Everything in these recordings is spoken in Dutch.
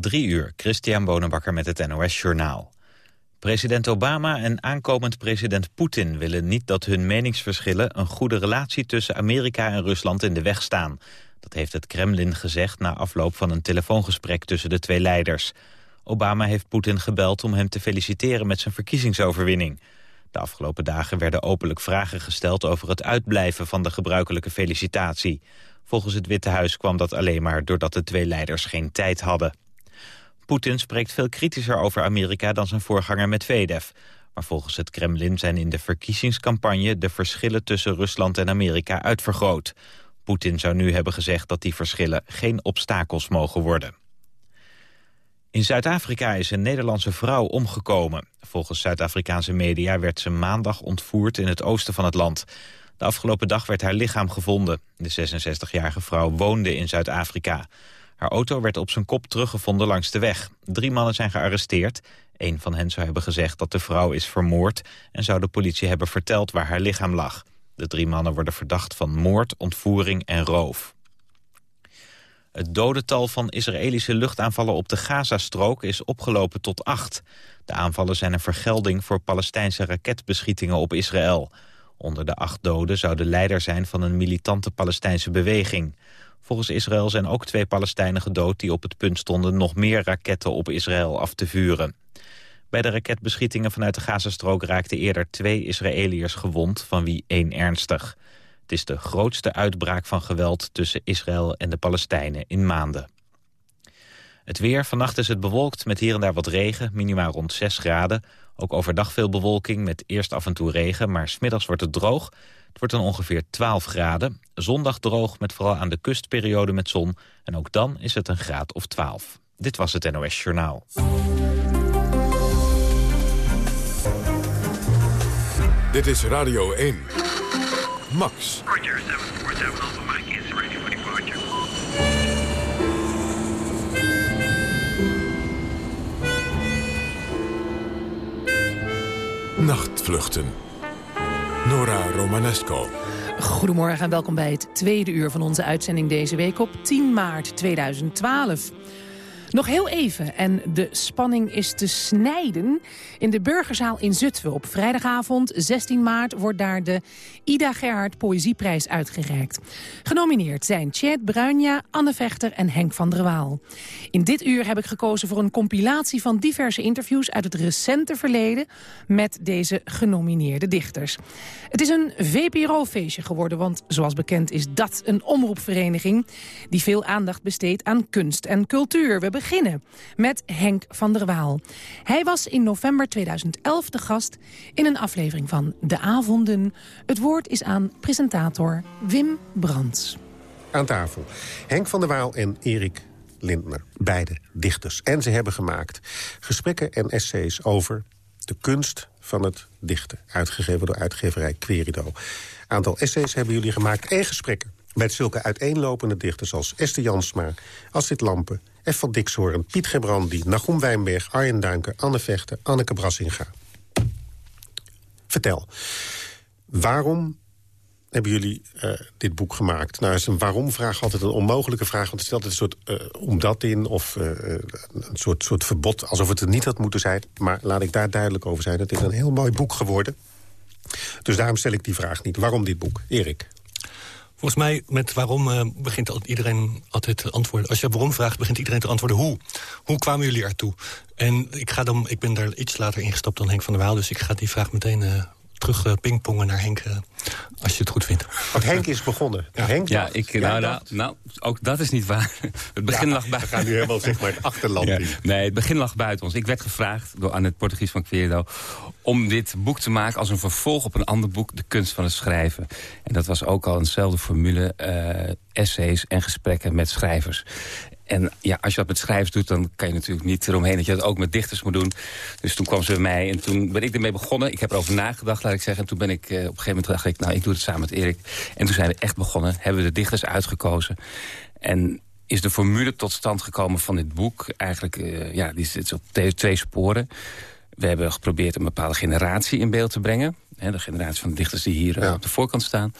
Drie uur, Christian Bonenbakker met het NOS Journaal. President Obama en aankomend president Poetin willen niet dat hun meningsverschillen... een goede relatie tussen Amerika en Rusland in de weg staan. Dat heeft het Kremlin gezegd na afloop van een telefoongesprek tussen de twee leiders. Obama heeft Poetin gebeld om hem te feliciteren met zijn verkiezingsoverwinning. De afgelopen dagen werden openlijk vragen gesteld over het uitblijven van de gebruikelijke felicitatie. Volgens het Witte Huis kwam dat alleen maar doordat de twee leiders geen tijd hadden. Poetin spreekt veel kritischer over Amerika dan zijn voorganger Medvedev. Maar volgens het Kremlin zijn in de verkiezingscampagne de verschillen tussen Rusland en Amerika uitvergroot. Poetin zou nu hebben gezegd dat die verschillen geen obstakels mogen worden. In Zuid-Afrika is een Nederlandse vrouw omgekomen. Volgens Zuid-Afrikaanse media werd ze maandag ontvoerd in het oosten van het land. De afgelopen dag werd haar lichaam gevonden. De 66-jarige vrouw woonde in Zuid-Afrika. Haar auto werd op zijn kop teruggevonden langs de weg. Drie mannen zijn gearresteerd. Een van hen zou hebben gezegd dat de vrouw is vermoord... en zou de politie hebben verteld waar haar lichaam lag. De drie mannen worden verdacht van moord, ontvoering en roof. Het dodental van Israëlische luchtaanvallen op de Gazastrook is opgelopen tot acht. De aanvallen zijn een vergelding voor Palestijnse raketbeschietingen op Israël. Onder de acht doden zou de leider zijn van een militante Palestijnse beweging. Volgens Israël zijn ook twee Palestijnen gedood die op het punt stonden nog meer raketten op Israël af te vuren. Bij de raketbeschietingen vanuit de Gazastrook raakten eerder twee Israëliërs gewond, van wie één ernstig. Het is de grootste uitbraak van geweld tussen Israël en de Palestijnen in maanden. Het weer, vannacht is het bewolkt met hier en daar wat regen, minimaal rond 6 graden. Ook overdag veel bewolking met eerst af en toe regen, maar smiddags wordt het droog. Het wordt dan ongeveer 12 graden. Zondag droog met vooral aan de kustperiode met zon. En ook dan is het een graad of 12. Dit was het NOS Journaal. Dit is Radio 1. Max. Roger, 747 Nachtvluchten. Nora Romanesco. Goedemorgen en welkom bij het tweede uur van onze uitzending deze week op 10 maart 2012. Nog heel even en de spanning is te snijden. In de Burgerzaal in Zutphen op vrijdagavond 16 maart... wordt daar de Ida Gerhard Poëzieprijs uitgereikt. Genomineerd zijn Tjeerd Bruinja, Anne Vechter en Henk van der Waal. In dit uur heb ik gekozen voor een compilatie van diverse interviews... uit het recente verleden met deze genomineerde dichters. Het is een VPRO-feestje geworden, want zoals bekend is dat een omroepvereniging... die veel aandacht besteedt aan kunst en cultuur. We beginnen met Henk van der Waal. Hij was in november 2011 de gast in een aflevering van De Avonden. Het woord is aan presentator Wim Brands. Aan tafel Henk van der Waal en Erik Lindner. Beide dichters. En ze hebben gemaakt gesprekken en essays over de kunst van het dichten. Uitgegeven door uitgeverij Querido. Aantal essays hebben jullie gemaakt en gesprekken. Met zulke uiteenlopende dichters als Esther Jansma, Astrid Lampen... F. van Dixhoorn, Piet Gebrandi, Nagum Wijnberg, Arjen Duinker... Anne Vechter, Anneke Brassinga. Vertel, waarom hebben jullie uh, dit boek gemaakt? Nou is een waarom-vraag altijd een onmogelijke vraag... want het stelt een soort uh, omdat in of uh, een soort, soort verbod... alsof het er niet had moeten zijn. Maar laat ik daar duidelijk over zijn. Het is een heel mooi boek geworden. Dus daarom stel ik die vraag niet. Waarom dit boek? Erik? Volgens mij, met waarom uh, begint iedereen altijd te antwoorden. Als je waarom vraagt, begint iedereen te antwoorden hoe. Hoe kwamen jullie ertoe? En ik, ga dan, ik ben daar iets later ingestapt dan Henk van der Waal... dus ik ga die vraag meteen uh, terug uh, pingpongen naar Henk... als je het goed vindt. Want Henk is begonnen. Ja, Henk ja, ik, nou, nou, nou, ook dat is niet waar. Het begin ja, lag buiten. We gaan nu helemaal zeg maar, het achterland ja, in. Nee, het begin lag buiten ons. Ik werd gevraagd door aan het Portugies van Quedo... om dit boek te maken als een vervolg op een ander boek... De kunst van het schrijven. En dat was ook al eenzelfde formule. Uh, essays en gesprekken met schrijvers. En ja, als je dat met schrijvers doet, dan kan je natuurlijk niet eromheen... dat je dat ook met dichters moet doen. Dus toen kwam ze bij mij en toen ben ik ermee begonnen. Ik heb erover nagedacht, laat ik zeggen. En toen ben ik uh, op een gegeven moment dacht ik, nou, ik doe het samen met Erik. En toen zijn we echt begonnen. Hebben we de dichters uitgekozen. En is de formule tot stand gekomen van dit boek. Eigenlijk, uh, ja, die zit op twee sporen. We hebben geprobeerd een bepaalde generatie in beeld te brengen. Hè, de generatie van de dichters die hier ja. op de voorkant staan.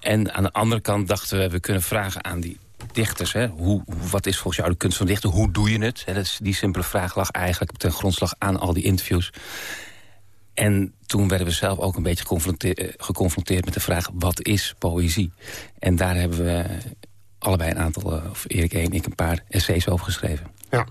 En aan de andere kant dachten we, we kunnen vragen aan die dichters. Hè? Hoe, wat is volgens jou de kunst van dichten? Hoe doe je het? Hè, dat die simpele vraag lag eigenlijk ten grondslag aan al die interviews. En toen werden we zelf ook een beetje geconfronteerd, eh, geconfronteerd met de vraag... wat is poëzie? En daar hebben we allebei een aantal, eh, of Erik één, ik een paar essays over geschreven. Ja.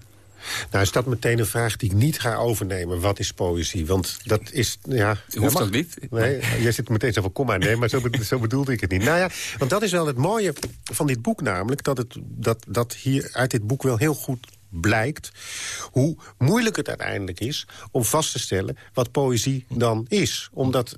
Nou is dat meteen een vraag die ik niet ga overnemen. Wat is poëzie? Want dat is... Ja, Hoeft ook niet. Nee, jij zit meteen zo van, kom maar. Nee, maar zo, zo bedoelde ik het niet. Nou ja, want dat is wel het mooie van dit boek namelijk... dat, het, dat, dat hier uit dit boek wel heel goed blijkt... hoe moeilijk het uiteindelijk is om vast te stellen wat poëzie dan is. Omdat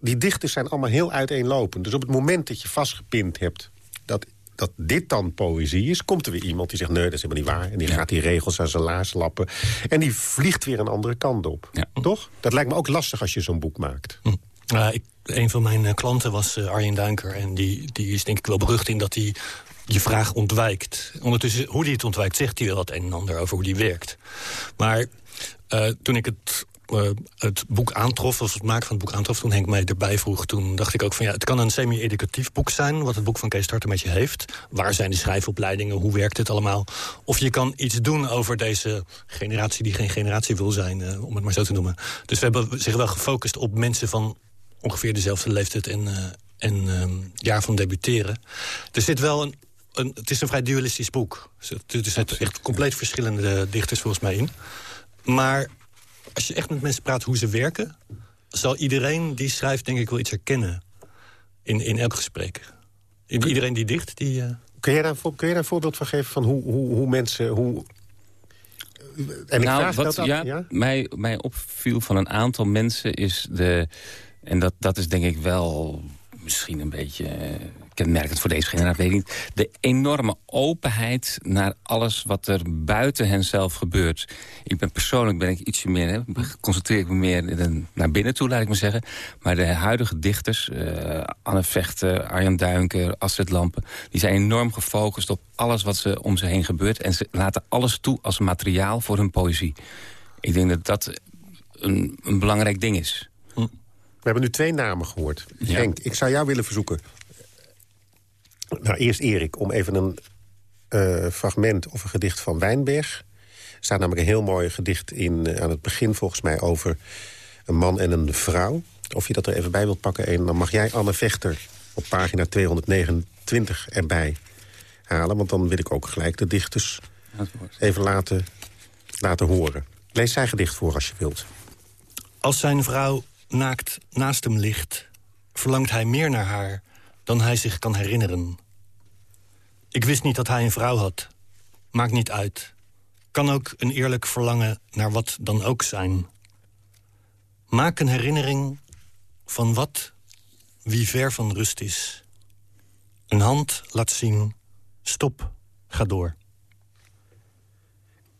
die dichters zijn allemaal heel uiteenlopend. Dus op het moment dat je vastgepind hebt... dat dat dit dan poëzie is, komt er weer iemand die zegt... nee, dat is helemaal niet waar. En die gaat die regels aan zijn laars lappen. En die vliegt weer een andere kant op. Ja. Toch? Dat lijkt me ook lastig als je zo'n boek maakt. Uh, ik, een van mijn eh, klanten was eh, Arjen Duinker. En die, die is denk ik wel berucht in dat hij je vraag ontwijkt. Ondertussen, hoe hij het ontwijkt, zegt hij wel het een en ander over hoe die werkt. Maar eh, toen ik het, eh, het boek aantrof, of het maken van het boek aantrof... toen Henk mij erbij vroeg, toen dacht ik ook van... ja, het kan een semi-educatief boek zijn, wat het boek van Kees Starter met je heeft. Waar zijn de schrijfopleidingen, hoe werkt het allemaal? Of je kan iets doen over deze generatie die geen generatie wil zijn... eh, om het maar zo te noemen. Dus we hebben zich wel gefocust op mensen van ongeveer dezelfde leeftijd en, eh, en ehm, jaar van debuteren. Er zit wel een, een, het is een vrij dualistisch boek. Dus het- Er zitten echt compleet verschillende dichters volgens mij in. Maar als je echt met mensen praat hoe ze werken... zal iedereen die schrijft denk ik wel iets herkennen in, in elk gesprek. Iedereen die dicht, die... eh, Kun je daar, kun je daar een voorbeeld van geven van hoe, hoe, hoe mensen... Hoe... En ik nou, vraag wat dat af, ja, ja? Mij, mij opviel van een aantal mensen is de... en dat, dat is denk ik wel misschien een beetje eh, kenmerkend voor deze generatie, weet ik niet... de enorme openheid naar alles wat er buiten hen zelf gebeurt. Ik ben persoonlijk ben ik ietsje meer... Hè, concentreer ik me meer naar binnen toe, laat ik maar zeggen. Maar de huidige dichters, eh, Anne Vechter, Arjan Duinker, Astrid Lampen... die zijn enorm gefocust op alles wat ze om ze heen gebeurt... en ze laten alles toe als materiaal voor hun poëzie. Ik denk dat dat een, een belangrijk ding is. We hebben nu twee namen gehoord. Ja. Henk, ik zou jou willen verzoeken... Nou, eerst Erik, om even een eh, fragment of een gedicht van Wijnberg. Er staat namelijk een heel mooi gedicht in, eh, aan het begin volgens mij... over een man en een vrouw. Of je dat er even bij wilt pakken. En dan mag jij Anne Vechter op pagina 229 erbij halen. Want dan wil ik ook gelijk de dichters even laten, laten horen. Lees zijn gedicht voor als je wilt. Als zijn vrouw naakt naast hem ligt... verlangt hij meer naar haar dan hij zich kan herinneren. Ik wist niet dat hij een vrouw had. Maakt niet uit. Kan ook een eerlijk verlangen naar wat dan ook zijn. Maak een herinnering van wat wie ver van rust is. Een hand laat zien, stop, ga door.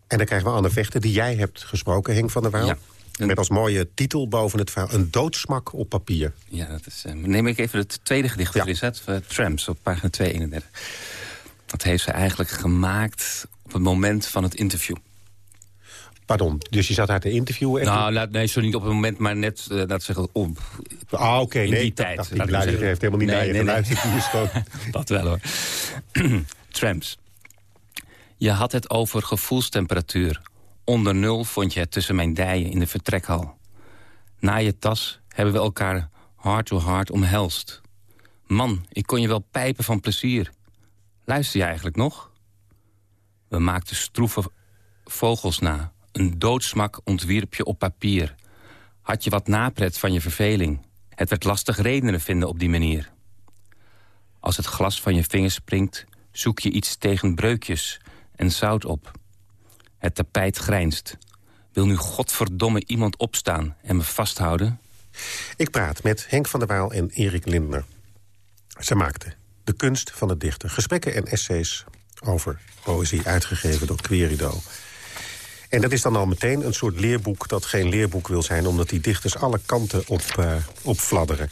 En dan krijgen we Anne Vechter, die jij hebt gesproken, Henk van der Waal. Ja. Met als mooie titel boven het verhaal... Een doodsmak op papier. Ja, dat is, eh, neem ik even het tweede gedicht Ja. ja. erin zet. eh, Tramps op pagina 231. Dat heeft ze eigenlijk gemaakt op het moment van het interview. Pardon, dus je zat haar te interviewen? En Nou, laat, nee, zo niet op het moment, maar net, eh laat zeggen, op, ah, oké, in nee, die tijd, dacht, ik luister heeft helemaal niet Nee, naar je nee, nee. geluisterd. Dat wel hoor. Tramps. Je had het over gevoelstemperatuur. Onder nul vond je het tussen mijn dijen in de vertrekhal. Na je tas hebben we elkaar hard to hard omhelst. Man, ik kon je wel pijpen van plezier. Luister je eigenlijk nog? We maakten stroeve vogels na. Een doodsmak ontwierp je op papier. Had je wat napret van je verveling. Het werd lastig redenen vinden op die manier. Als het glas van je vingers springt, zoek je iets tegen breukjes en zout op. Het tapijt grijnst. Wil nu godverdomme iemand opstaan en me vasthouden? Ik praat met Henk van der Waal en Erik Lindner. Ze maakten De kunst van het dichten. Gesprekken en essays over poëzie, uitgegeven door Querido. En dat is dan al meteen een soort leerboek dat geen leerboek wil zijn... omdat die dichters alle kanten op, eh, op fladderen.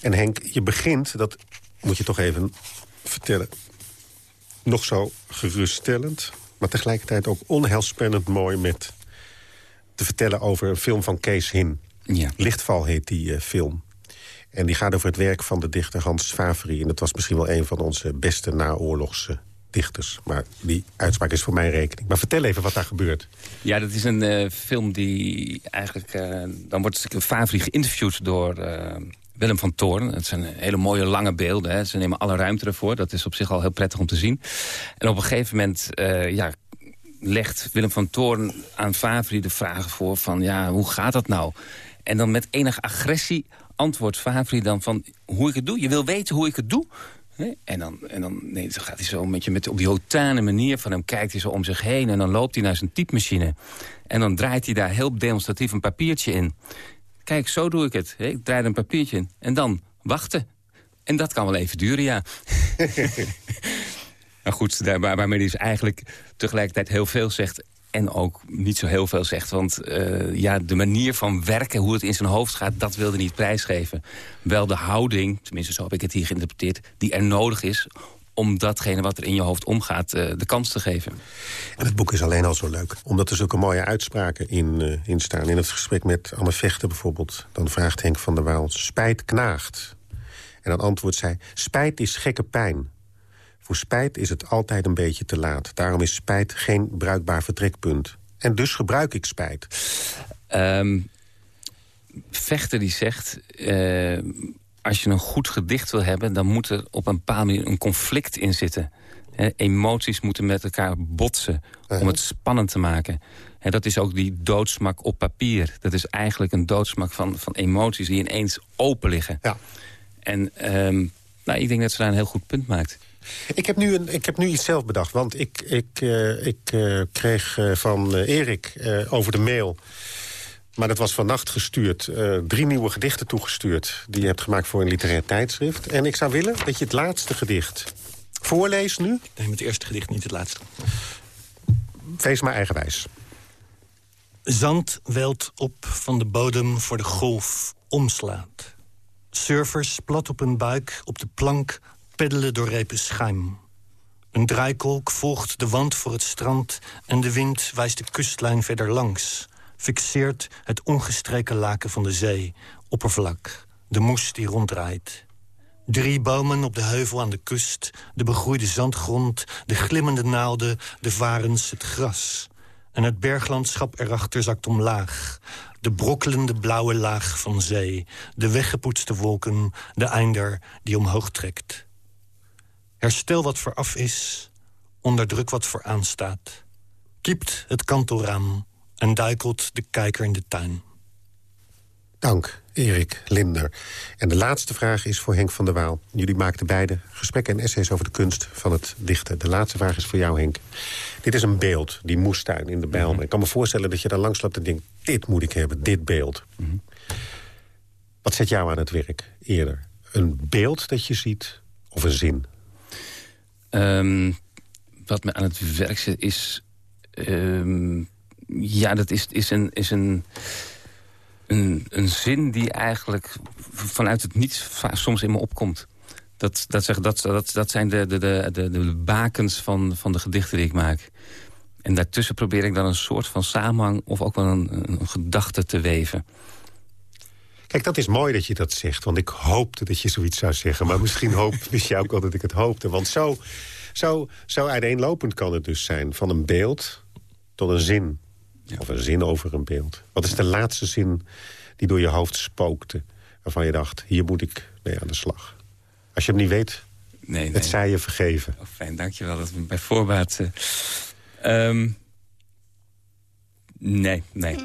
En Henk, je begint, dat moet je toch even vertellen... nog zo geruststellend, maar tegelijkertijd ook onheilspellend mooi... met te vertellen over een film van Kees Hin. Ja. Lichtval heet die eh, film. En die gaat over het werk van de dichter Hans Favri. En dat was misschien wel een van onze beste naoorlogse dichters. Maar die uitspraak is voor mijn rekening. Maar vertel even wat daar gebeurt. Ja, dat is een eh, film die eigenlijk... eh, dan wordt Favri geïnterviewd door Willem van Toorn. Het zijn hele mooie lange beelden. Hè. Ze nemen alle ruimte ervoor. Dat is op zich al heel prettig om te zien. En op een gegeven moment eh, ja, legt Willem van Toorn aan Favri de vragen voor... van ja, hoe gaat dat nou? En dan met enige agressie antwoordt Favri dan van hoe ik het doe. Je wil weten hoe ik het doe? En dan, en dan, nee, dan gaat hij zo met je met, op die hotane manier van hem... kijkt hij zo om zich heen en dan loopt hij naar zijn typemachine. En dan draait hij daar heel demonstratief een papiertje in. Kijk, zo doe ik het. Ik draai er een papiertje in. En dan wachten. En dat kan wel even duren, ja. Maar goed, daar, waar- waarmee hij dus eigenlijk tegelijkertijd heel veel zegt... en ook niet zo heel veel zegt. Want eh, ja, de manier van werken, hoe het in zijn hoofd gaat... dat wilde hij niet prijsgeven. Wel de houding, tenminste zo heb ik het hier geïnterpreteerd... die er nodig is om datgene wat er in je hoofd omgaat eh, de kans te geven. En het boek is alleen al zo leuk. Omdat er zulke mooie uitspraken in, eh, in staan. In het gesprek met Anne Vechter bijvoorbeeld. Dan vraagt Henk van der Waal, spijt knaagt. En dan antwoordt zij, spijt is gekke pijn. Voor spijt is het altijd een beetje te laat. Daarom is spijt geen bruikbaar vertrekpunt. En dus gebruik ik spijt. Ehm, Vechter die zegt... eh, als je een goed gedicht wil hebben... dan moet er op een bepaalde manier een conflict in zitten. Emoties moeten met elkaar botsen om het spannend te maken. En dat is ook die doodsmak op papier. Dat is eigenlijk een doodsmak van, van emoties die ineens open liggen. Ja. En ehm, nou, ik denk dat ze daar een heel goed punt maakt. Ik heb nu, een, ik heb nu iets zelf bedacht. Want ik, ik, eh, ik eh, kreeg eh, van Erik over de mail... maar dat was vannacht gestuurd... eh, drie nieuwe gedichten toegestuurd... die je hebt gemaakt voor een literair tijdschrift. En ik zou willen dat je het laatste gedicht voorleest nu. Neem het eerste gedicht, niet het laatste. Wees maar eigenwijs. Zand welt op van de bodem voor de golf omslaat. Surfers plat op hun buik op de plank peddelen door repen schuim. Een draaikolk volgt de wand voor het strand... en de wind wijst de kustlijn verder langs. Fixeert het ongestreken laken van de zee, oppervlak. De moes die ronddraait. Drie bomen op de heuvel aan de kust, de begroeide zandgrond... de glimmende naalden, de varens, het gras. En het berglandschap erachter zakt omlaag. De brokkelende blauwe laag van zee. De weggepoetste wolken, de einder die omhoog trekt. Herstel wat vooraf is, onderdruk wat vooraan staat. Kiept het kantelraam en duikelt de kijker in de tuin. Dank, Erik Linder. En de laatste vraag is voor Henk van der Waal. Jullie maakten beide gesprekken en essays over de kunst van het dichten. De laatste vraag is voor jou, Henk. Dit is een beeld, die moestuin in de Bijlmer. Ik kan me voorstellen dat je daar langs loopt en denkt... dit moet ik hebben, dit beeld. Wat zet jou aan het werk eerder? Een beeld dat je ziet of een zin? Ehm, wat me aan het werk zit is... ehm, ja, dat is, is, een, is een, een, een zin die eigenlijk vanuit het niets soms in me opkomt. Dat, dat, zeg, dat, dat, dat zijn de, de, de, de, bakens van, van de gedichten die ik maak. En daartussen probeer ik dan een soort van samenhang... of ook wel een, een gedachte te weven. Kijk, dat is mooi dat je dat zegt. Want ik hoopte dat je zoiets zou zeggen. Maar misschien hoop, wist je ook wel dat ik het hoopte. Want zo, zo, zo uiteenlopend kan het dus zijn. Van een beeld tot een zin. Of een zin over een beeld. Wat is de laatste zin die door je hoofd spookte? Waarvan je dacht, hier moet ik mee aan de slag. Als je hem niet weet, Nee, nee. het zij je vergeven. Oh, fijn, dankjewel. Dat we bij voorbaat... ehm, nee, nee.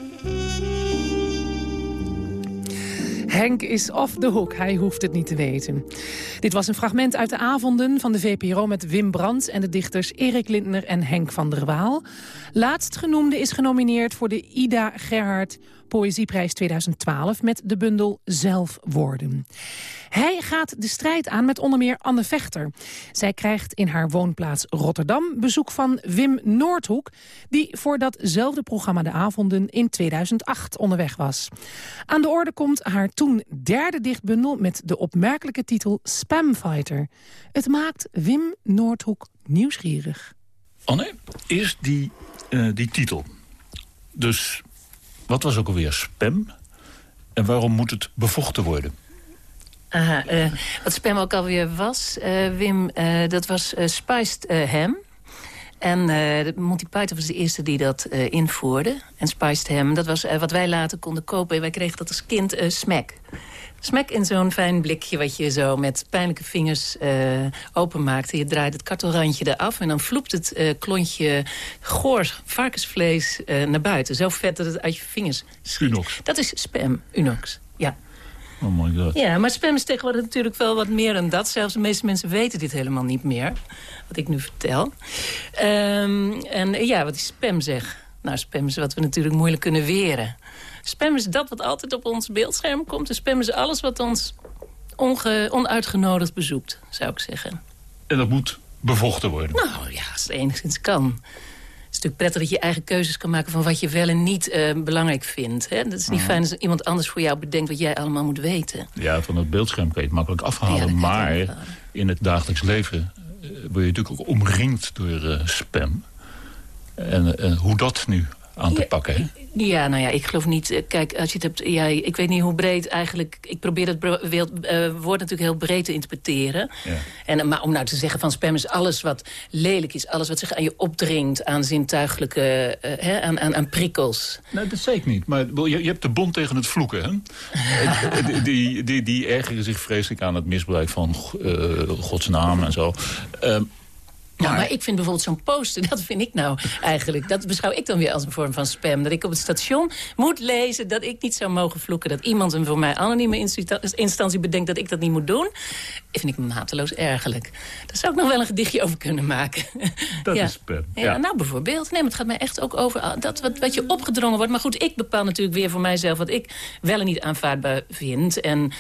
Henk is off the hook, hij hoeft het niet te weten. Dit was een fragment uit de avonden van de VPRO met Wim Brandt... en de dichters Erik Lindner en Henk van der Waal. Laatstgenoemde is genomineerd voor de Ida Gerhard Poëzieprijs 2012... met de bundel Zelfwoorden. Hij gaat de strijd aan met onder meer Anne Vechter. Zij krijgt in haar woonplaats Rotterdam bezoek van Wim Noordhoek... die voor datzelfde programma De Avonden in 2008 onderweg was. Aan de orde komt haar toen derde dichtbundel... met de opmerkelijke titel Spamfighter. Het maakt Wim Noordhoek nieuwsgierig. Anne, eerst die, eh, die titel. Dus wat was ook alweer spam? En waarom moet het bevochten worden? Aha, eh, wat spam ook alweer was, eh, Wim, eh, dat was spiced ham. En eh, Monty Python was de eerste die dat eh, invoerde. En spiced ham, dat was eh, wat wij later konden kopen. En wij kregen dat als kind smack. Smack in zo'n fijn blikje wat je zo met pijnlijke vingers openmaakt. En je draait het kartelrandje eraf en dan vloept het klontje goor varkensvlees naar buiten. Zo vet dat het uit je vingers schiet. Unox. Dat is spam, Unox. Ja. Oh my god. ja, maar spam is tegenwoordig natuurlijk wel wat meer dan dat. Zelfs de meeste mensen weten dit helemaal niet meer. Wat ik nu vertel. Ehm, en eh, ja, wat is spam zeg? Nou, spam is wat we natuurlijk moeilijk kunnen weren. Spam is dat wat altijd op ons beeldscherm komt. En spam is alles wat ons onge, onuitgenodigd bezoekt, zou ik zeggen. En dat moet bevochten worden. Nou ja, als het enigszins kan. Natuurlijk prettig dat je eigen keuzes kan maken... van wat je wel en niet eh, belangrijk vindt. Hè? Dat is niet fijn als iemand anders voor jou bedenkt... wat jij allemaal moet weten. Ja, van het beeldscherm kan je het makkelijk afhalen. maar afhalen. in het dagelijks leven eh, word je natuurlijk ook omringd door eh, spam. En eh, hoe dat nu aan te Ja, pakken, hè? Ja, nou ja, ik geloof niet... eh, Kijk, als je het hebt... Ja, ik weet niet hoe breed eigenlijk... Ik probeer het wild- eh, woord natuurlijk heel breed te interpreteren. Ja. En, eh, maar om nou te zeggen van spam is alles wat lelijk is... alles wat zich aan je opdringt aan zintuigelijke... hè, aan, aan, aan prikkels. Nee, dat ik niet. Maar je, je hebt de bond tegen het vloeken, hè? Die, die, die, die ergeren zich vreselijk aan het misbruik van Gods naam en zo. Ehm, Ja, Maar- maar ik vind bijvoorbeeld zo'n poster, dat vind ik nou eigenlijk... dat beschouw ik dan weer als een vorm van spam. Dat ik op het station moet lezen dat ik niet zou mogen vloeken. Dat iemand een voor mij anonieme insta- instantie bedenkt dat ik dat niet moet doen. vind ik mateloos ergerlijk. Daar zou ik nog wel een gedichtje over kunnen maken. Dat ja. is spam, Ja, ja. Nou, bijvoorbeeld. Nee, maar het gaat mij echt ook over dat wat, wat je opgedrongen wordt. Maar goed, ik bepaal natuurlijk weer voor mijzelf... wat ik wel en niet aanvaardbaar vind. En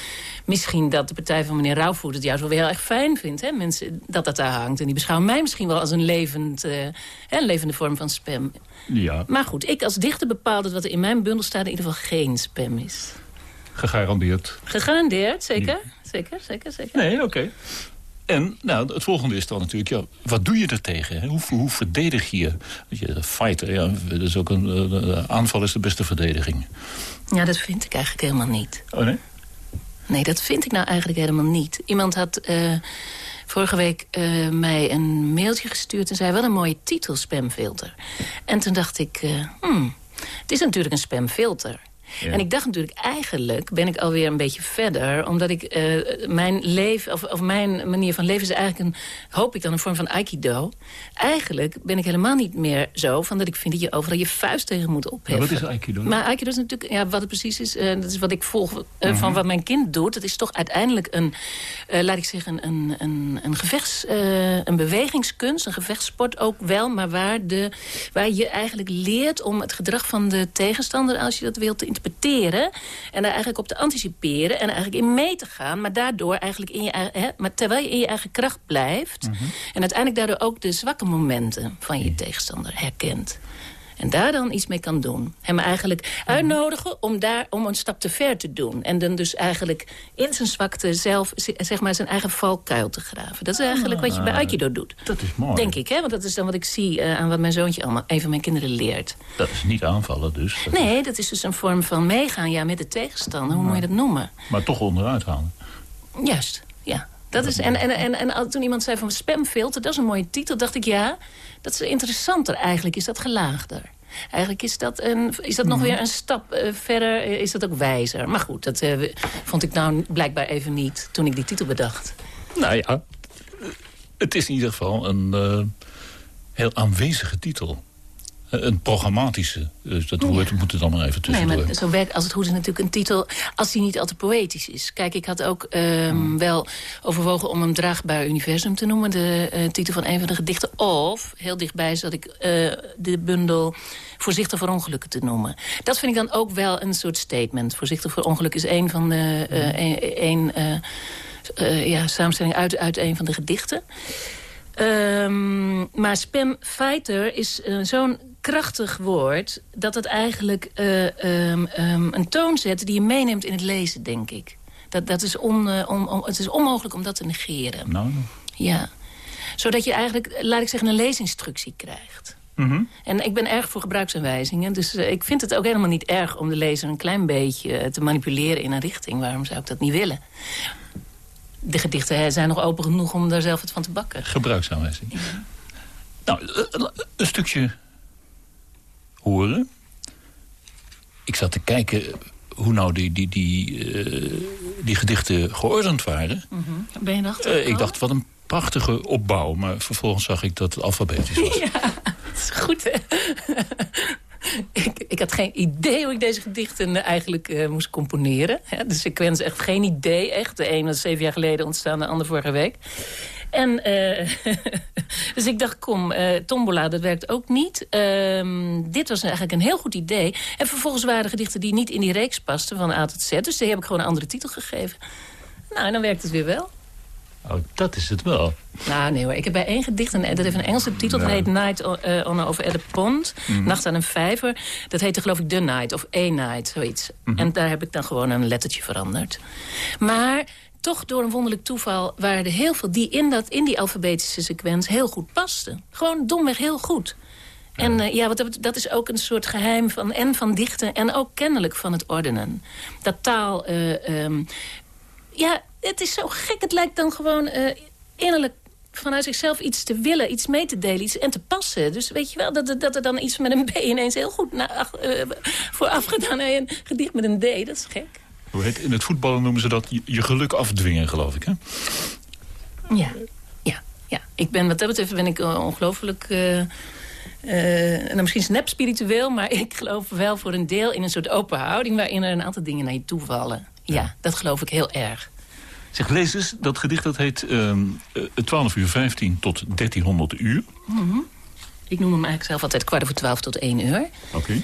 misschien dat de partij van meneer Rauwvoet het juist wel weer heel erg fijn vindt. Hè? Mensen, dat dat daar hangt. En die beschouwen mij misschien wel als een, levend, eh, een levende vorm van spam. ja, Maar goed, ik als dichter bepaal dat wat er in mijn bundel staat... in ieder geval geen spam is. gegarandeerd. Gegarandeerd, zeker? Zeker, zeker, zeker. Nee, oké. En nou, het volgende is dan natuurlijk, ja, wat doe je er tegen? hè? Hoe, hoe verdedig je? Je, fighter, ja, dat is ook een, eh, aanval is de beste verdediging. Ja, dat vind ik eigenlijk helemaal niet. Oh nee? Nee, dat vind ik nou eigenlijk helemaal niet. Iemand had eh, vorige week eh, mij een mailtje gestuurd... en zei, wat een mooie titel, spamfilter. En toen dacht ik, eh, hmm, het is natuurlijk een spamfilter... Ja. En ik dacht natuurlijk, eigenlijk ben ik alweer een beetje verder... omdat ik eh, mijn leven, of, of mijn manier van leven is eigenlijk een... hoop ik dan een vorm van aikido. Eigenlijk ben ik helemaal niet meer zo... van dat ik vind dat je overal je vuist tegen moet opheffen. Maar wat is aikido? Maar aikido is natuurlijk, ja, wat het precies is... eh, dat is wat ik volg eh, van wat mijn kind doet. Dat is toch uiteindelijk een, laat ik zeggen, een, een, een gevechts... een bewegingskunst, een gevechtssport ook wel... maar waar, de, waar je eigenlijk leert om het gedrag van de tegenstander... als je dat wilt, te interpreteren. En daar eigenlijk op te anticiperen en eigenlijk in mee te gaan. Maar daardoor eigenlijk in je eigen, hè, maar terwijl je in je eigen kracht blijft. En uiteindelijk daardoor ook de zwakke momenten van je tegenstander herkent. En daar dan iets mee kan doen. Hem eigenlijk uitnodigen om, daar, om een stap te ver te doen. En dan dus eigenlijk in zijn zwakte zelf zeg maar, zijn eigen valkuil te graven. Dat is eigenlijk wat je bij Aikido doet. Dat is mooi. Denk ik, hè? want dat is dan wat ik zie eh, aan wat mijn zoontje allemaal, een van mijn kinderen leert. Dat is niet aanvallen dus. Dat is- Nee, dat is dus een vorm van meegaan ja, met de tegenstander. Hoe moet je dat noemen? maar toch onderuit halen. Juist. Dat is, en, en, en, en toen iemand zei van spamfilter, dat is een mooie titel, dacht ik ja, dat is interessanter eigenlijk, is dat gelaagder. Eigenlijk is dat, een, is dat nog weer een stap eh, verder, eh, is dat ook wijzer. Maar goed, dat eh, vond ik nou blijkbaar even niet toen ik die titel bedacht. Nou ja, het is in ieder geval een eh, heel aanwezige titel. Eh, Een programmatische. Dus dat woord moet er dan maar even Nee, tussendoor. maar zo werkt als het goed is natuurlijk een titel... als die niet al te poëtisch is. Kijk, ik had ook ehm, wel overwogen om hem Draagbaar Universum te noemen. De eh, titel van een van de gedichten. Of, heel dichtbij zat ik eh, de bundel Voorzichtig voor ongelukken te noemen. Dat vind ik dan ook wel een soort statement. Voorzichtig voor ongeluk is een van de... eh, een, een, ja, samenstelling uit, uit een van de gedichten. Ehm, maar spam fighter is zo'n krachtig woord... dat het eigenlijk eh, ehm, ehm, een toon zet die je meeneemt in het lezen, denk ik. Dat, dat is on, eh, on- on- het is onmogelijk om dat te negeren. Nou, Ja. Zodat je eigenlijk, laat ik zeggen, een leesinstructie krijgt. mhm. En ik ben erg voor gebruiksaanwijzingen. Dus eh, ik vind het ook helemaal niet erg om de lezer een klein beetje te manipuleren in een richting. Waarom zou ik dat niet willen? de gedichten zijn nog open genoeg om daar zelf het van te bakken. Gebruiksaanwijzing. Nou, een stukje horen. Ik zat te kijken hoe nou die, die, die, eh, die gedichten geordend waren. Ben je erachter? Eh, ik dacht, wat een prachtige opbouw. Maar vervolgens zag ik dat het alfabetisch was. Ja, dat is goed, hè? ik, ik had geen idee hoe ik deze gedichten eh, eigenlijk eh, moest componeren. Hè? De sequentie, echt geen idee, echt. De ene was zeven jaar geleden ontstaan, de andere vorige week. En, eh, dus ik dacht, kom, eh, tombola, dat werkt ook niet. Ehm, dit was eigenlijk een heel goed idee. En vervolgens waren er gedichten die niet in die reeks pasten van A tot Z. Dus die heb ik gewoon een andere titel gegeven. Nou, en dan werkt het weer wel. Oh, dat is het wel. Nou, nee hoor. Ik heb bij één gedicht, een, dat heeft een Engelse titel. Dat heet Night on, eh, on over the Pond. Nacht aan een vijver. Dat heette geloof ik The Night of A Night, zoiets. En daar heb ik dan gewoon een lettertje veranderd. Maar toch door een wonderlijk toeval waren er heel veel... die in, dat, in die alfabetische sequentie heel goed pasten. Gewoon domweg heel goed. En eh, ja, wat dat, is ook een soort geheim van en van dichten... en ook kennelijk van het ordenen. Dat taal... eh, ehm, ja, het is zo gek. Het lijkt dan gewoon eh, innerlijk vanuit zichzelf iets te willen, iets mee te delen iets, en te passen. Dus weet je wel, dat, dat er dan iets met een B ineens heel goed na, ach, eh, vooraf gedaan heeft. Een gedicht met een D, dat is gek. Hoe heet, in het voetballen noemen ze dat je, geluk afdwingen, geloof ik, hè? Ja, ja, ja. Ik ben, wat dat betreft ben ik eh, ongelooflijk... eh eh, nou, misschien snap spiritueel, maar ik geloof wel voor een deel in een soort open houding... waarin er een aantal dingen naar je toe vallen. Ja, dat geloof ik heel erg. Zeg, lees eens, dat gedicht dat heet ehm, eh, 12 uur 15 tot 1300 uur. Ik noem hem eigenlijk zelf altijd kwart over twaalf tot één uur. Oké.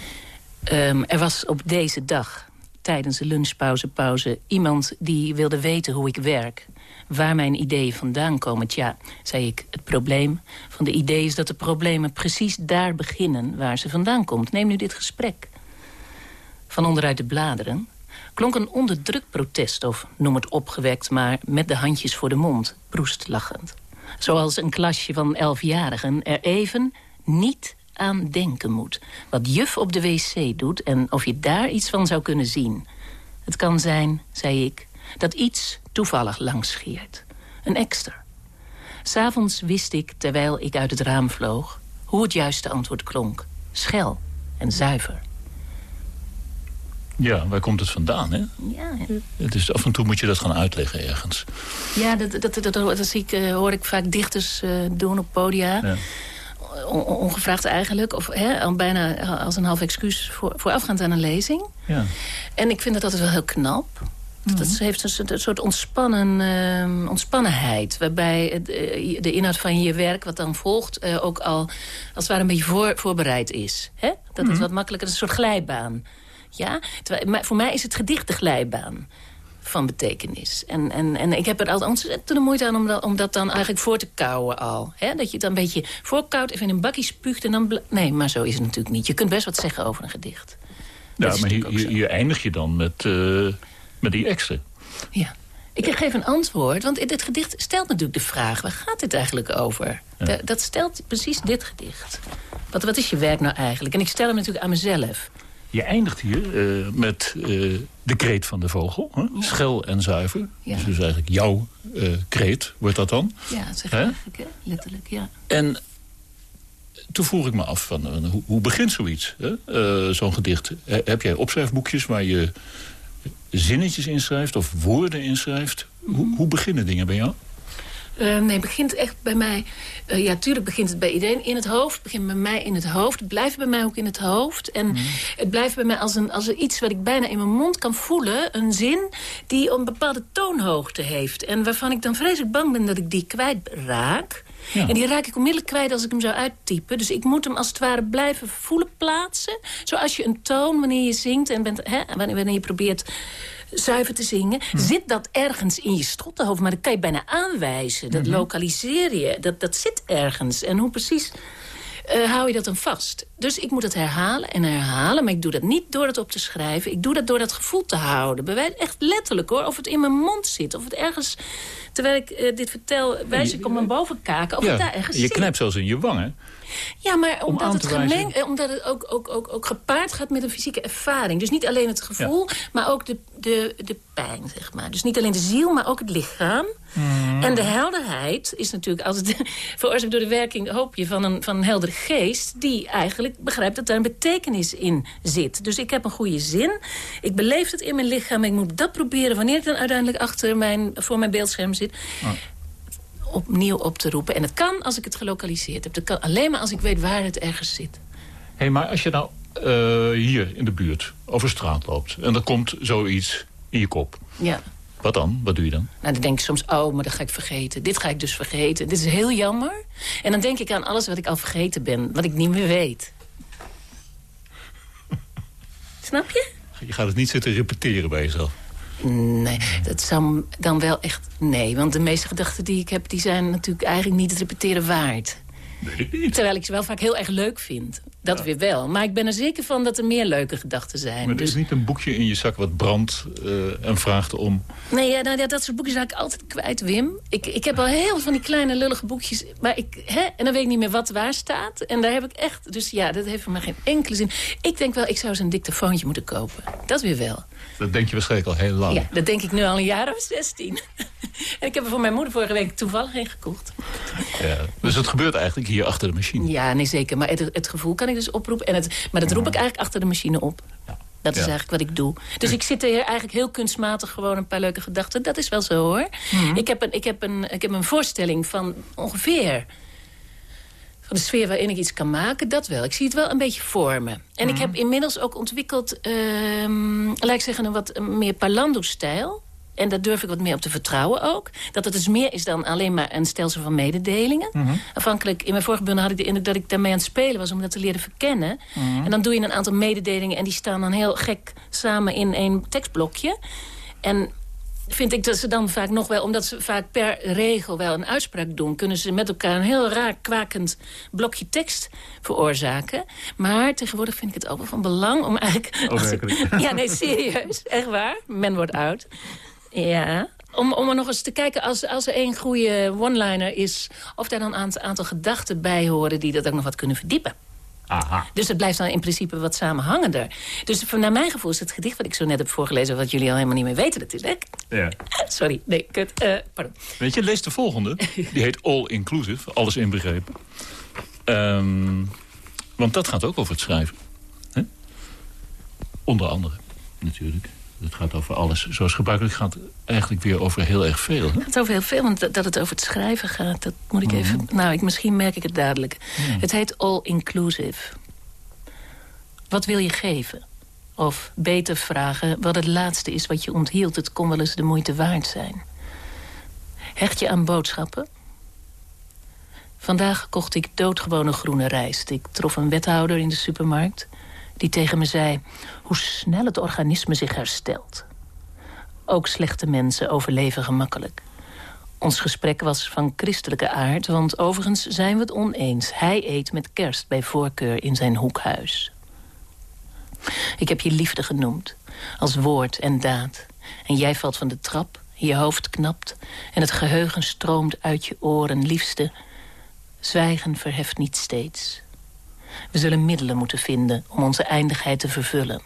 Ehm, er was op deze dag, tijdens de lunchpauze, pauze... iemand die wilde weten hoe ik werk. Waar mijn ideeën vandaan komen. Tja, zei ik, het probleem van de idee is dat de problemen precies daar beginnen... waar ze vandaan komt. Neem nu dit gesprek. Van onderuit de bladeren klonk een onderdrukt protest... of noem het opgewekt, maar met de handjes voor de mond, proestlachend. Zoals een klasje van elfjarigen er even niet aan denken moet. Wat juf op de wc doet en of je daar iets van zou kunnen zien. Het kan zijn, zei ik, dat iets toevallig langs scheert. Een extra. S'avonds wist ik, terwijl ik uit het raam vloog... hoe het juiste antwoord klonk. Schel en zuiver. Ja, waar komt het vandaan, hè? Ja, Het is, af en toe moet je dat gaan uitleggen ergens. ja dat, dat, dat, dat, dat zie ik, hoor ik vaak dichters eh, doen op podia. Ja. On- ongevraagd eigenlijk. Of hè, al bijna als een half excuus voor, voorafgaand aan een lezing. Ja. En ik vind dat altijd wel heel knap. Dat heeft een soort, ontspannen, ehm, ontspannenheid. Waarbij eh, de inhoud van je werk, wat dan volgt... eh, ook al als het ware een beetje voor, voorbereid is. Hè? Dat het wat makkelijker is. Een soort glijbaan. Ja? Terwijl, maar voor mij is het gedicht de glijbaan van betekenis. En, en, en ik heb er altijd ontzettende moeite aan om dat, om dat dan eigenlijk voor te kouwen al. Hè? Dat je het dan een beetje voorkoudt, even in een bakje spuugt en dan... Nee, maar zo is het natuurlijk niet. Je kunt best wat zeggen over een gedicht. Ja, maar hier, hier, hier eindig je dan met, eh, met die extra. Ja. Ik geef een antwoord, want dit gedicht stelt natuurlijk de vraag... waar gaat dit eigenlijk over? Da- Dat stelt precies dit gedicht. Wat, wat is je werk nou eigenlijk? En ik stel hem natuurlijk aan mezelf. Je eindigt hier eh, met eh, de kreet van de vogel. Hè? Schel en zuiver. Ja. Dus, dus eigenlijk jouw eh, kreet wordt dat dan. Ja, dat zeg eigenlijk, hè? letterlijk, ja. En toen vroeg ik me af, van, hoe, hoe begint zoiets? Zo'n gedicht. He- heb jij opschrijfboekjes waar je zinnetjes inschrijft of woorden inschrijft? Hoe, hoe beginnen dingen bij jou? Eh, nee, het begint echt bij mij... eh, ja, tuurlijk begint het bij iedereen in het hoofd. Het begint bij mij in het hoofd. Het blijft bij mij ook in het hoofd. En het blijft bij mij als, een, als iets wat ik bijna in mijn mond kan voelen. Een zin die een bepaalde toonhoogte heeft. En waarvan ik dan vreselijk bang ben dat ik die kwijtraak. Ja. En die raak ik onmiddellijk kwijt als ik hem zou uittypen. Dus ik moet hem als het ware blijven voelen plaatsen. Zoals je een toon, wanneer je zingt... en bent, hè, wanneer, wanneer je probeert zuiver te zingen... zit dat ergens in je strottenhoofd. Maar dat kan je bijna aanwijzen. Dat lokaliseer je. Dat, dat zit ergens. En hoe precies eh, hou je dat dan vast? Dus ik moet het herhalen en herhalen. Maar ik doe dat niet door het op te schrijven. Ik doe dat door dat gevoel te houden. Bewijs, echt letterlijk hoor. Of het in mijn mond zit. Of het ergens... Terwijl ik eh, dit vertel, wijs ik op mijn bovenkaken. Of het daar ergens je zit. knijpt zelfs in je wangen. Ja, maar omdat het, gemeng, eh, omdat het ook, ook, ook, ook gepaard gaat met een fysieke ervaring. Dus niet alleen het gevoel, maar ook de, de, de pijn, zeg maar. Dus niet alleen de ziel, maar ook het lichaam. Mm. En de helderheid is natuurlijk altijd veroorzaakt door de werking, hoop je, van een, van een heldere geest... die eigenlijk begrijpt dat daar een betekenis in zit. Dus ik heb een goede zin, ik beleef het in mijn lichaam... ik moet dat proberen wanneer ik dan uiteindelijk achter mijn, voor mijn beeldscherm zit... Oh. Opnieuw op te roepen. En het kan als ik het gelokaliseerd heb. Dat kan alleen maar als ik weet waar het ergens zit. Hé, maar als je nou eh, hier in de buurt over straat loopt... en er komt zoiets in je kop. Ja. Wat dan? Wat doe je dan? Nou, dan denk ik soms, oh, maar dat ga ik vergeten. Dit ga ik dus vergeten. Dit is heel jammer. En dan denk ik aan alles wat ik al vergeten ben. Wat ik niet meer weet. Snap je? Je gaat het niet zitten repeteren bij jezelf. Nee, dat zou dan wel echt... Nee, want de meeste gedachten die ik heb... die zijn natuurlijk eigenlijk niet het repeteren waard. Terwijl ik ze wel vaak heel erg leuk vind. Dat weer wel. Maar ik ben er zeker van dat er meer leuke gedachten zijn. Maar er Dus- is niet een boekje in je zak wat brandt eh, en vraagt om... Nee, ja, nou, ja, dat soort boekjes raak ik altijd kwijt, Wim. Ik, ik heb al heel veel van die kleine lullige boekjes. Maar ik, hè, en dan weet ik niet meer wat waar staat. En daar heb ik echt... Dus ja, dat heeft voor mij geen enkele zin. Ik denk wel, ik zou eens een dictafoontje moeten kopen. Dat weer wel. Dat denk je waarschijnlijk al heel lang. Ja, dat denk ik nu al een jaar of 16. en ik heb er voor mijn moeder vorige week toevallig een gekocht. Ja. Dus het gebeurt eigenlijk hier achter de machine. Ja, nee, zeker. Maar het, het gevoel kan ik dus oproepen. En het, maar dat roep ik eigenlijk achter de machine op. Dat is Ja. eigenlijk wat ik doe. Dus ik zit er hier eigenlijk heel kunstmatig gewoon een paar leuke gedachten. Dat is wel zo hoor. Mhm. Ik, heb een, ik, heb een, ik heb een voorstelling van ongeveer... van de sfeer waarin ik iets kan maken, dat wel. Ik zie het wel een beetje voor me. En ik Mhm. heb inmiddels ook ontwikkeld... ehm, laat ik zeggen, een wat meer Palando-stijl. En daar durf ik wat meer op te vertrouwen ook. Dat het dus meer is dan alleen maar een stelsel van mededelingen. Mhm. Afhankelijk, in mijn vorige bundel had ik de indruk dat ik daarmee aan het spelen was... om dat te leren verkennen. Mhm. En dan doe je een aantal mededelingen... en die staan dan heel gek samen in één tekstblokje. En vind ik dat ze dan vaak nog wel... omdat ze vaak per regel wel een uitspraak doen... kunnen ze met elkaar een heel raar kwakend blokje tekst veroorzaken. Maar tegenwoordig vind ik het ook wel van belang om eigenlijk... Oh, ja, nee, serieus. Echt waar. Men wordt oud. Ja. Om, om er nog eens te kijken, als, als er één goede one-liner is... of daar dan een aantal, aantal gedachten bij horen... die dat ook nog wat kunnen verdiepen. Aha. Dus het blijft dan in principe wat samenhangender. Dus naar mijn gevoel is het gedicht wat ik zo net heb voorgelezen... wat jullie al helemaal niet meer weten natuurlijk. Ja. Sorry, nee, kut. eh, pardon. Weet je, lees de volgende. Die heet All Inclusive, alles inbegrepen. Ehm, want dat gaat ook over het schrijven. Onder andere, natuurlijk. Het gaat over alles. Zoals gebruikelijk gaat het eigenlijk weer over heel erg veel. Hè? Het gaat over heel veel, want dat dat het over het schrijven gaat... dat moet ik Mhm. even... Nou, ik, misschien merk ik het dadelijk. Het heet All Inclusive. Wat wil je geven? Of beter vragen wat het laatste is wat je onthield. Het kon wel eens de moeite waard zijn. Hecht je aan boodschappen? Vandaag kocht ik doodgewone groene rijst. Ik trof een wethouder in de supermarkt die tegen me zei... hoe snel het organisme zich herstelt. Ook slechte mensen overleven gemakkelijk. Ons gesprek was van christelijke aard, want overigens zijn we het oneens. Hij eet met kerst bij voorkeur in zijn hoekhuis. Ik heb je liefde genoemd, als woord en daad. En jij valt van de trap, je hoofd knapt... en het geheugen stroomt uit je oren, liefste. Zwijgen verheft niet steeds. We zullen middelen moeten vinden om onze eindigheid te vervullen.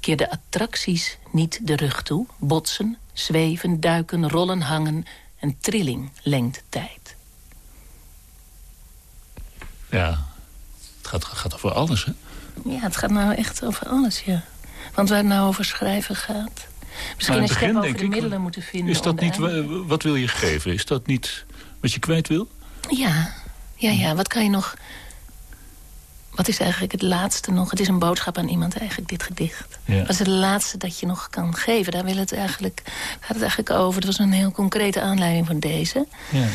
Keer de attracties niet de rug toe. Botsen, zweven, duiken, rollen, hangen. En trilling lengt tijd. Ja, het gaat, gaat over alles, hè? Ja, het gaat nou echt over alles, ja. Want waar het nou over schrijven gaat... Misschien een begin, over de ik, middelen moeten vinden. Is dat niet, wa- wat wil je geven? Is dat niet wat je kwijt wil? Ja, ja, ja. Wat kan je nog... Wat is eigenlijk het laatste nog? Het is een boodschap aan iemand eigenlijk, dit gedicht. Ja. Wat is het laatste dat je nog kan geven? Daar wil het eigenlijk, gaat het eigenlijk over. Het was een heel concrete aanleiding van deze. Ja.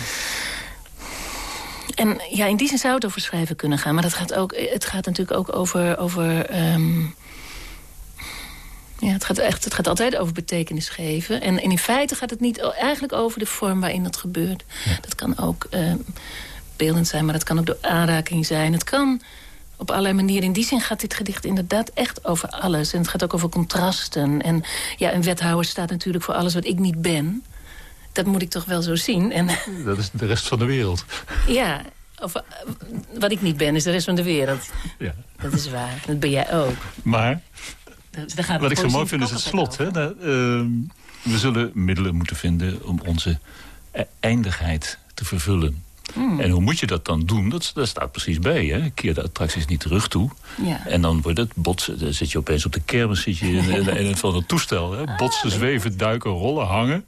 En ja, in die zin zou het over schrijven kunnen gaan. Maar dat gaat ook, het gaat natuurlijk ook over... over ehm, ja, het gaat, echt, het gaat altijd over betekenis geven. En, en in feite gaat het niet eigenlijk over de vorm waarin dat gebeurt. Dat kan ook ehm, beeldend zijn, maar dat kan ook door aanraking zijn. Het kan op allerlei manieren. In die zin gaat dit gedicht inderdaad echt over alles. En het gaat ook over contrasten. En ja, een wethouder staat natuurlijk voor alles wat ik niet ben. Dat moet ik toch wel zo zien. En Dat is de rest van de wereld. ja, of, eh, wat ik niet ben, is de rest van de wereld. Ja. Dat is waar. Dat ben jij ook. Maar daar gaat Wat ik zo mooi vind is het slot. Hè? Ehm, we zullen middelen moeten vinden om onze eindigheid te vervullen. Hmm. En hoe moet je dat dan doen? Dat, dat staat precies bij. Hè? Keer de attracties niet terug toe. Ja. En dan wordt het botsen. Dan zit je opeens op de kermis zit je in, in, in het van het toestel. Hè? Botsen, zweven, duiken, rollen, hangen.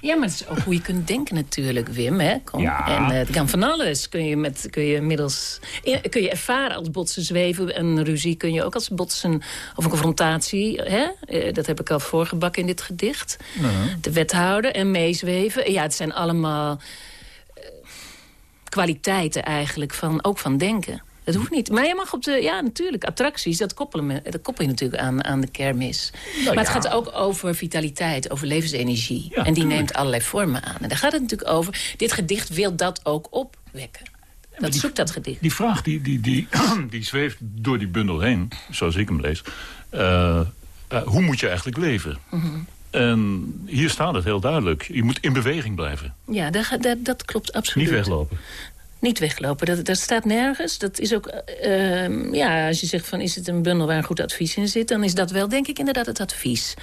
Ja, maar het is ook hoe je kunt denken natuurlijk, Wim. Hè? Kom. Ja. En eh, het kan van alles. Kun je, met, kun je middels in- kun je ervaren als botsen zweven. En ruzie kun je ook als botsen of een confrontatie. Hè? Eh, dat heb ik al voorgebakken in dit gedicht. De wethouder en meezweven. Ja, het zijn allemaal eh, kwaliteiten eigenlijk, van, ook van denken. Dat hoeft niet. Maar je mag op de... Ja, natuurlijk, attracties, dat, koppelen me, dat koppel je natuurlijk aan, aan de kermis. maar het ja. gaat ook over vitaliteit, over levensenergie. Ja, en die neemt allerlei vormen aan. En daar gaat het natuurlijk over. Dit gedicht wil dat ook opwekken. Dat die- zoekt dat gedicht. Die vraag die, die, die, die zweeft door die bundel heen, zoals ik hem lees. Eh, eh, hoe moet je eigenlijk leven? Mhm. En hier staat het heel duidelijk. Je moet in beweging blijven. Ja, dat, dat klopt absoluut. Niet weglopen. Niet weglopen, dat, dat staat nergens. Dat is ook, eh, ehm, ja, als je zegt van is het een bundel waar een goed advies in zit... dan is dat wel, denk ik, inderdaad het advies.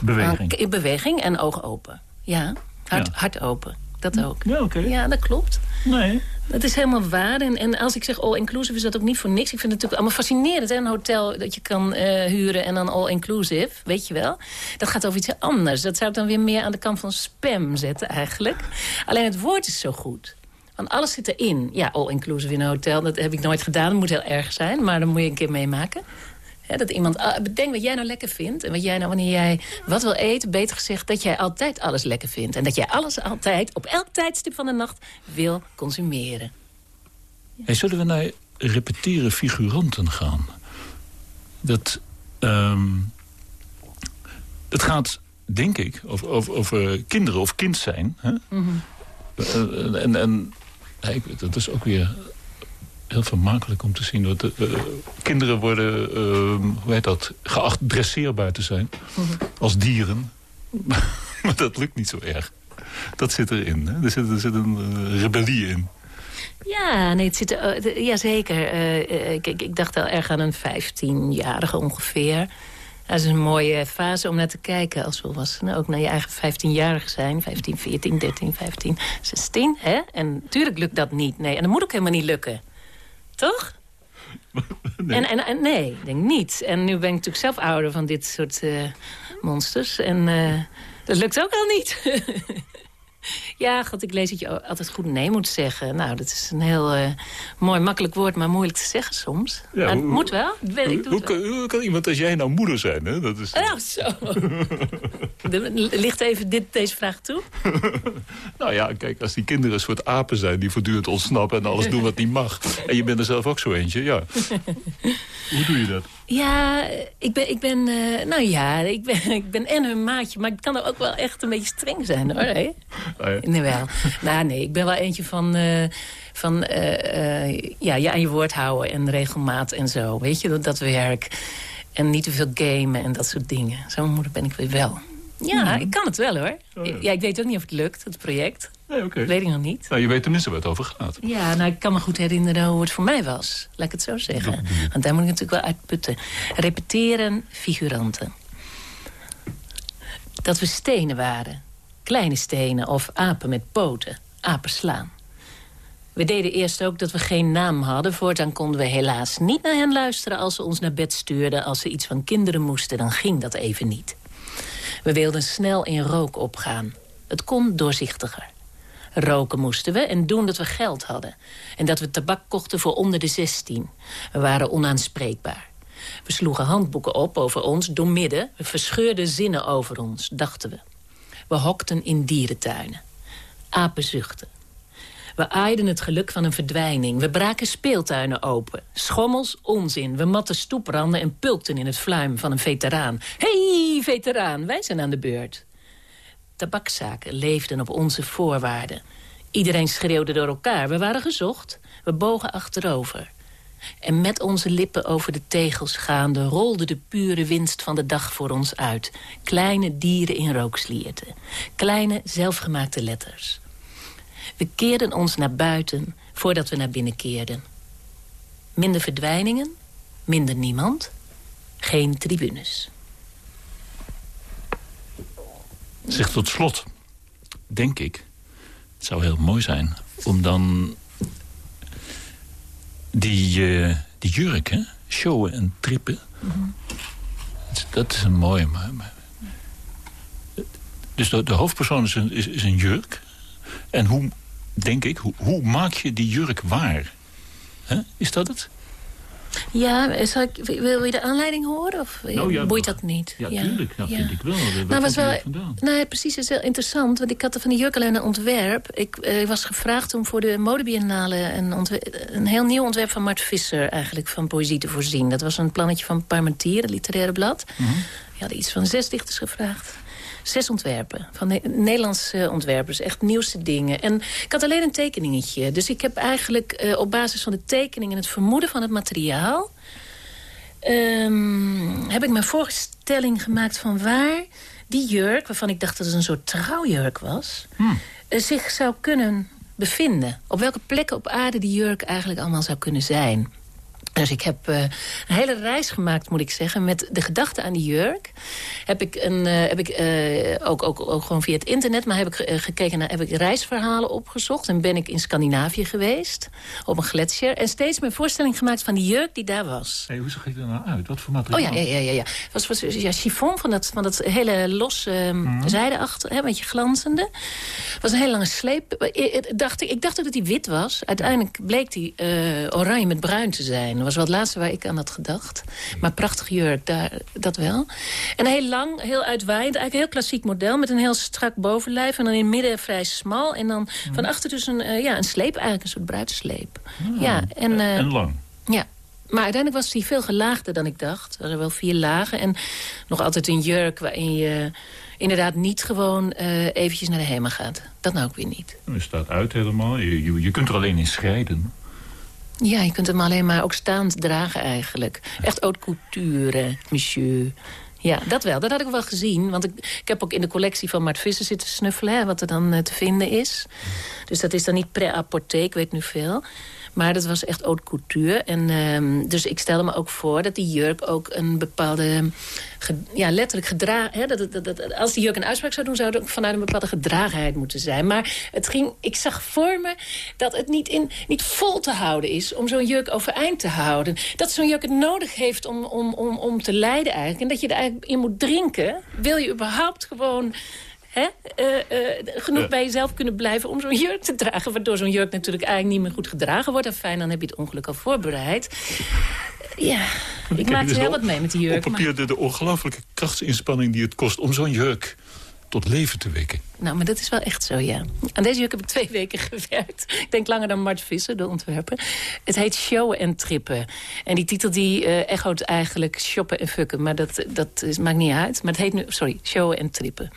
Beweging. Ah, in beweging en oog open. Ja, hart, Ja. hart open. Dat ook. Ja, oké. Ja, dat klopt. Nee. Dat is helemaal waar. En, en als ik zeg all-inclusive is dat ook niet voor niks. Ik vind het natuurlijk allemaal fascinerend. Hè? Een hotel dat je kan eh, huren en dan all-inclusive. Weet je wel? Dat gaat over iets anders. Dat zou ik dan weer meer aan de kant van spam zetten eigenlijk. Alleen het woord is zo goed. Want alles zit erin. Ja, all-inclusive in een hotel. Dat heb ik nooit gedaan. Dat moet heel erg zijn. Maar dan moet je een keer meemaken. Hè, dat iemand, ah, bedenk wat jij nou lekker vindt. En wat jij nou, wanneer jij wat wil eten, beter gezegd... dat jij altijd alles lekker vindt. En dat jij alles altijd, op elk tijdstip van de nacht, wil consumeren. Hey, zullen we naar repeteren figuranten gaan? Dat, dat gaat, denk ik, over, over, over kinderen of kind zijn. Hè? Eh, en en ja, ik, dat is ook weer heel vermakelijk om te zien. Dat, eh, kinderen worden, ehm, hoe heet dat, geacht dresseerbaar te zijn. Als dieren. maar dat lukt niet zo erg. Dat zit erin. Hè? Er, zit, er zit een eh, rebellie in. Ja, nee, het zit eh. Eh, eh, ik, ik, ik dacht al erg aan een 15-jarige ongeveer. Dat is een mooie fase om naar te kijken als volwassene. Ook naar je eigen 15-jarige zijn. 15, 14, 13, 15, 16. Hè? En natuurlijk lukt dat niet. Nee, en dat moet ook helemaal niet lukken. Toch? Nee. En, en, en nee, ik denk niet. En nu ben ik natuurlijk zelf ouder van dit soort eh, monsters. En eh, dat lukt ook al niet. ja, god, ik lees dat je altijd goed nee moet zeggen. Nou, dat is een heel eh, mooi, makkelijk woord, maar moeilijk te zeggen soms. Ja, maar het hoe- moet wel. Ik doe Hoe, het hoe wel. kan, hoe kan iemand als jij nou moeder zijn? Hè? Dat is, Oh, zo. Ligt even dit, deze vraag toe? Nou ja, kijk, als die kinderen een soort apen zijn... die voortdurend ontsnappen en alles doen wat niet mag... en je bent er zelf ook zo eentje, ja. Hoe doe je dat? Ja, ik ben, ik ben eh, nou ja, ik ben, ik ben en hun maatje, maar ik kan er ook wel echt een beetje streng zijn, hoor. Hè? Nou ja. Nee, wel. nou, nee, ik ben wel eentje van, eh, van eh, ja, je aan je woord houden en regelmaat en zo. Weet je, dat, dat werk. En niet te veel gamen en dat soort dingen. Zo'n moeder ben ik weer wel. Ja, ik kan het wel, hoor. Oh, ja. ja. ik weet ook niet of het lukt, het project. Nee, oké. Dat weet ik nog niet. Nou, je weet tenminste waar het over gaat. Ja, nou, ik kan me goed herinneren hoe het voor mij was. Laat ik het zo zeggen. Want daar moet ik natuurlijk wel uitputten. Repeteren figuranten. Dat we stenen waren. Kleine stenen of apen met poten. Apen slaan. We deden eerst ook dat we geen naam hadden. Voortaan konden we helaas niet naar hen luisteren... als ze ons naar bed stuurden. Als ze iets van kinderen moesten, dan ging dat even niet. We wilden snel in rook opgaan. Het kon doorzichtiger. Roken moesten we en doen dat we geld hadden. En dat we tabak kochten voor onder de 16. We waren onaanspreekbaar. We sloegen handboeken op over ons door midden. We verscheurden zinnen over ons, dachten we. We hokten in dierentuinen. Apen zuchten. We aaiden het geluk van een verdwijning. We braken speeltuinen open. Schommels, onzin. We matten stoepranden en pulkten in het fluim van een veteraan. hey, veteraan, wij zijn aan de beurt. Tabakzaken leefden op onze voorwaarden. Iedereen schreeuwde door elkaar. We waren gezocht. We bogen achterover. En met onze lippen over de tegels gaande... rolde de pure winst van de dag voor ons uit. Kleine dieren in rookslierten. Kleine zelfgemaakte letters. We keerden ons naar buiten voordat we naar binnen keerden. Minder verdwijningen, minder niemand, geen tribunes. Zeg tot slot, denk ik, het zou heel mooi zijn om dan die, eh, die jurk, hè, showen en trippen. Dat is een mooie. Maar, maar- dus de, de hoofdpersoon is een, is, is een jurk. En hoe, denk ik, hoe, hoe maak je die jurk waar? Is dat het? Ja, ik, wil je de aanleiding horen? Of Nou ja, boeit dat niet? Ja, tuurlijk. Dat vind ik wel. Waar Nou, was die wel, nou, ja, precies, het is heel interessant. Want ik had er van de jurk alleen een ontwerp. Ik eh, was gevraagd om voor de modebiennale een, een heel nieuw ontwerp van Mart Visser... eigenlijk van poëzie te voorzien. Dat was een plannetje van Parmentier, het literaire blad. Mhm. Je had iets van zes dichters gevraagd. Zes ontwerpen van Ne- Nederlandse ontwerpers. Echt nieuwste dingen. En ik had alleen een tekeningetje. Dus ik heb eigenlijk eh, op basis van de tekening en het vermoeden van het materiaal... ehm, heb ik mijn voorstelling gemaakt van waar die jurk... waarvan ik dacht dat het een soort trouwjurk was... eh, zich zou kunnen bevinden. Op welke plekken op aarde die jurk eigenlijk allemaal zou kunnen zijn. Dus ik heb eh, een hele reis gemaakt, moet ik zeggen. Met de gedachte aan die jurk. Heb ik, een, eh, heb ik eh, ook, ook, ook gewoon via het internet... maar heb ik gekeken naar heb ik reisverhalen opgezocht. En ben ik in Scandinavië geweest. Op een gletsjer. En steeds mijn voorstelling gemaakt van die jurk die daar was. Hey, hoe zag je er nou uit? Wat voor Oh materiaal? ja, ja, ja, ja. ja. Het was, was ja, chiffon van dat, van dat hele losse um, zijdeachter, hè, een beetje glanzende. Het was een hele lange sleep. Ik, dacht, ik dacht ook dat hij wit was. Uiteindelijk bleek hij oranje met bruin te zijn. Dat was wel het laatste waar ik aan had gedacht. Maar prachtig jurk, daar, dat wel. En heel lang, heel uitwaaiend. Eigenlijk een heel klassiek model met een heel strak bovenlijf. En dan in het midden vrij smal. En dan van achter dus een, eh, ja, een sleep, eigenlijk een soort bruidsleep. Ja, en, eh, En lang. ja, maar uiteindelijk was hij veel gelaagder dan ik dacht. Er waren wel vier lagen en nog altijd een jurk... waarin je inderdaad niet gewoon eh, eventjes naar de hemel gaat. Dat nou ook weer niet. Hij staat uit helemaal. Je, je, je kunt er alleen in scheiden. Ja, je kunt hem alleen maar ook staand dragen eigenlijk. Echt haute couture, monsieur. Ja, dat wel. Dat had ik wel gezien. Want ik, ik heb ook in de collectie van Mart Visser zitten snuffelen... Hè, wat er dan eh, te vinden is. Dus dat is dan niet pré-à-porter, ik weet nu veel. Maar dat was echt haute couture. En, ehm, dus ik stelde me ook voor dat die jurk ook een bepaalde... ja, letterlijk gedragen... Dat, als die jurk een uitspraak zou doen... zou het ook vanuit een bepaalde gedragenheid moeten zijn. Maar het ging, ik zag voor me dat het niet, in, niet vol te houden is... om zo'n jurk overeind te houden. Dat zo'n jurk het nodig heeft om, om, om, om te lijden eigenlijk. En dat je er eigenlijk in moet drinken. Wil je überhaupt gewoon... Hè, eh, eh, genoeg bij jezelf kunnen blijven om zo'n jurk te dragen. Waardoor zo'n jurk natuurlijk eigenlijk niet meer goed gedragen wordt. En fijn, dan heb je het ongeluk al voorbereid. Ja, ik maakte dus heel op- wat mee met die Op jurk. maar- papier de, de ongelooflijke krachtsinspanning die het kost... om zo'n jurk tot leven te wekken. Nou, maar dat is wel echt zo, ja. Aan deze jurk heb ik twee weken gewerkt. Ik denk langer dan Mart Visser, de ontwerper. Het heet Showen en Trippen. En die titel die eh echoot eigenlijk shoppen en fucken. Maar dat, dat is, maakt niet uit. Maar het heet nu, sorry, Showen en Trippen.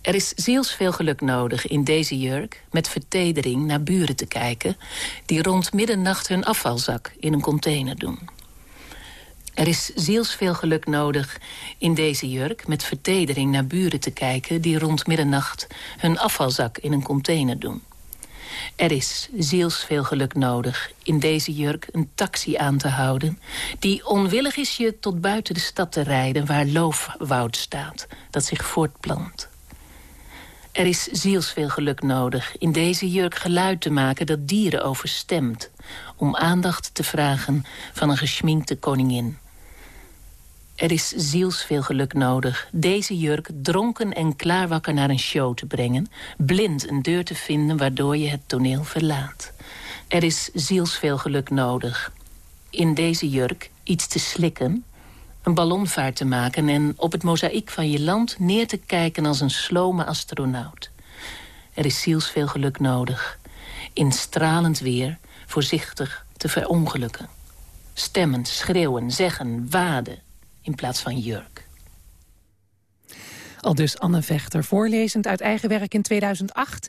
Er is zielsveel geluk nodig in deze jurk... met vertedering naar buren te kijken... die rond middernacht hun afvalzak in een container doen. Er is zielsveel geluk nodig in deze jurk... met vertedering naar buren te kijken... die rond middernacht hun afvalzak in een container doen. Er is zielsveel geluk nodig in deze jurk een taxi aan te houden... die onwillig is je tot buiten de stad te rijden... waar loofwoud staat, dat zich voortplant. Er is zielsveel geluk nodig in deze jurk geluid te maken... dat dieren overstemt, om aandacht te vragen van een geschminkte koningin. Er is zielsveel geluk nodig deze jurk dronken en klaarwakker naar een show te brengen... blind een deur te vinden waardoor je het toneel verlaat. Er is zielsveel geluk nodig in deze jurk iets te slikken... een ballonvaart te maken en op het mozaïek van je land neer te kijken... als een slome astronaut. Er is zielsveel geluk nodig in stralend weer voorzichtig te verongelukken. Stemmend, schreeuwen, zeggen, waden in plaats van jurk. Al dus Anne Vechter, voorlezend uit eigen werk in 2008.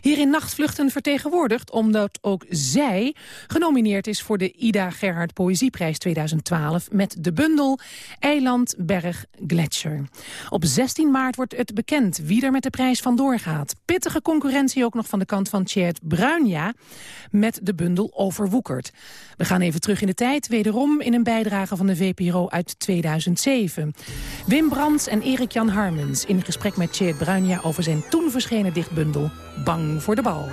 Hier in Nachtvluchten vertegenwoordigd omdat ook zij genomineerd is voor de Ida Gerhard Poëzieprijs 2012 met de bundel Eiland, Berg, Gletscher. Op 16 maart wordt het bekend wie er met de prijs vandoor gaat. Pittige concurrentie ook nog van de kant van Tjeerd Bruinja met de bundel Overwoekerd. We gaan even terug in de tijd, wederom in een bijdrage van de VPRO uit 2007. Wim Brands en Erik-Jan Harmens in gesprek met Tjeerd Bruinja over zijn toen verschenen dichtbundel Bang voor de bal.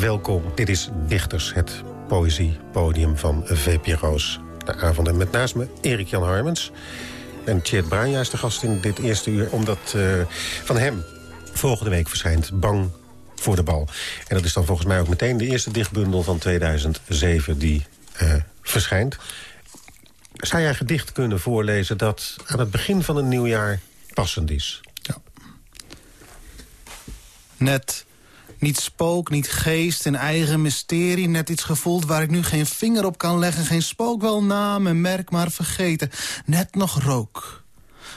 Welkom, dit is Dichters, het poëziepodium van VPRO's. De avond en met naast me Erik-Jan Harmens. En Tjeerd Bruinja is de gast in dit eerste uur... omdat uh, van hem volgende week verschijnt Bang voor de bal. En dat is dan volgens mij ook meteen de eerste dichtbundel van 2007 die uh, verschijnt. Zou jij gedicht kunnen voorlezen dat aan het begin van een nieuw jaar passend is? Ja. Net niet spook, niet geest, een eigen mysterie. Net iets gevoeld waar ik nu geen vinger op kan leggen. Geen spook, wel naam en merk, maar vergeten. Net nog rook.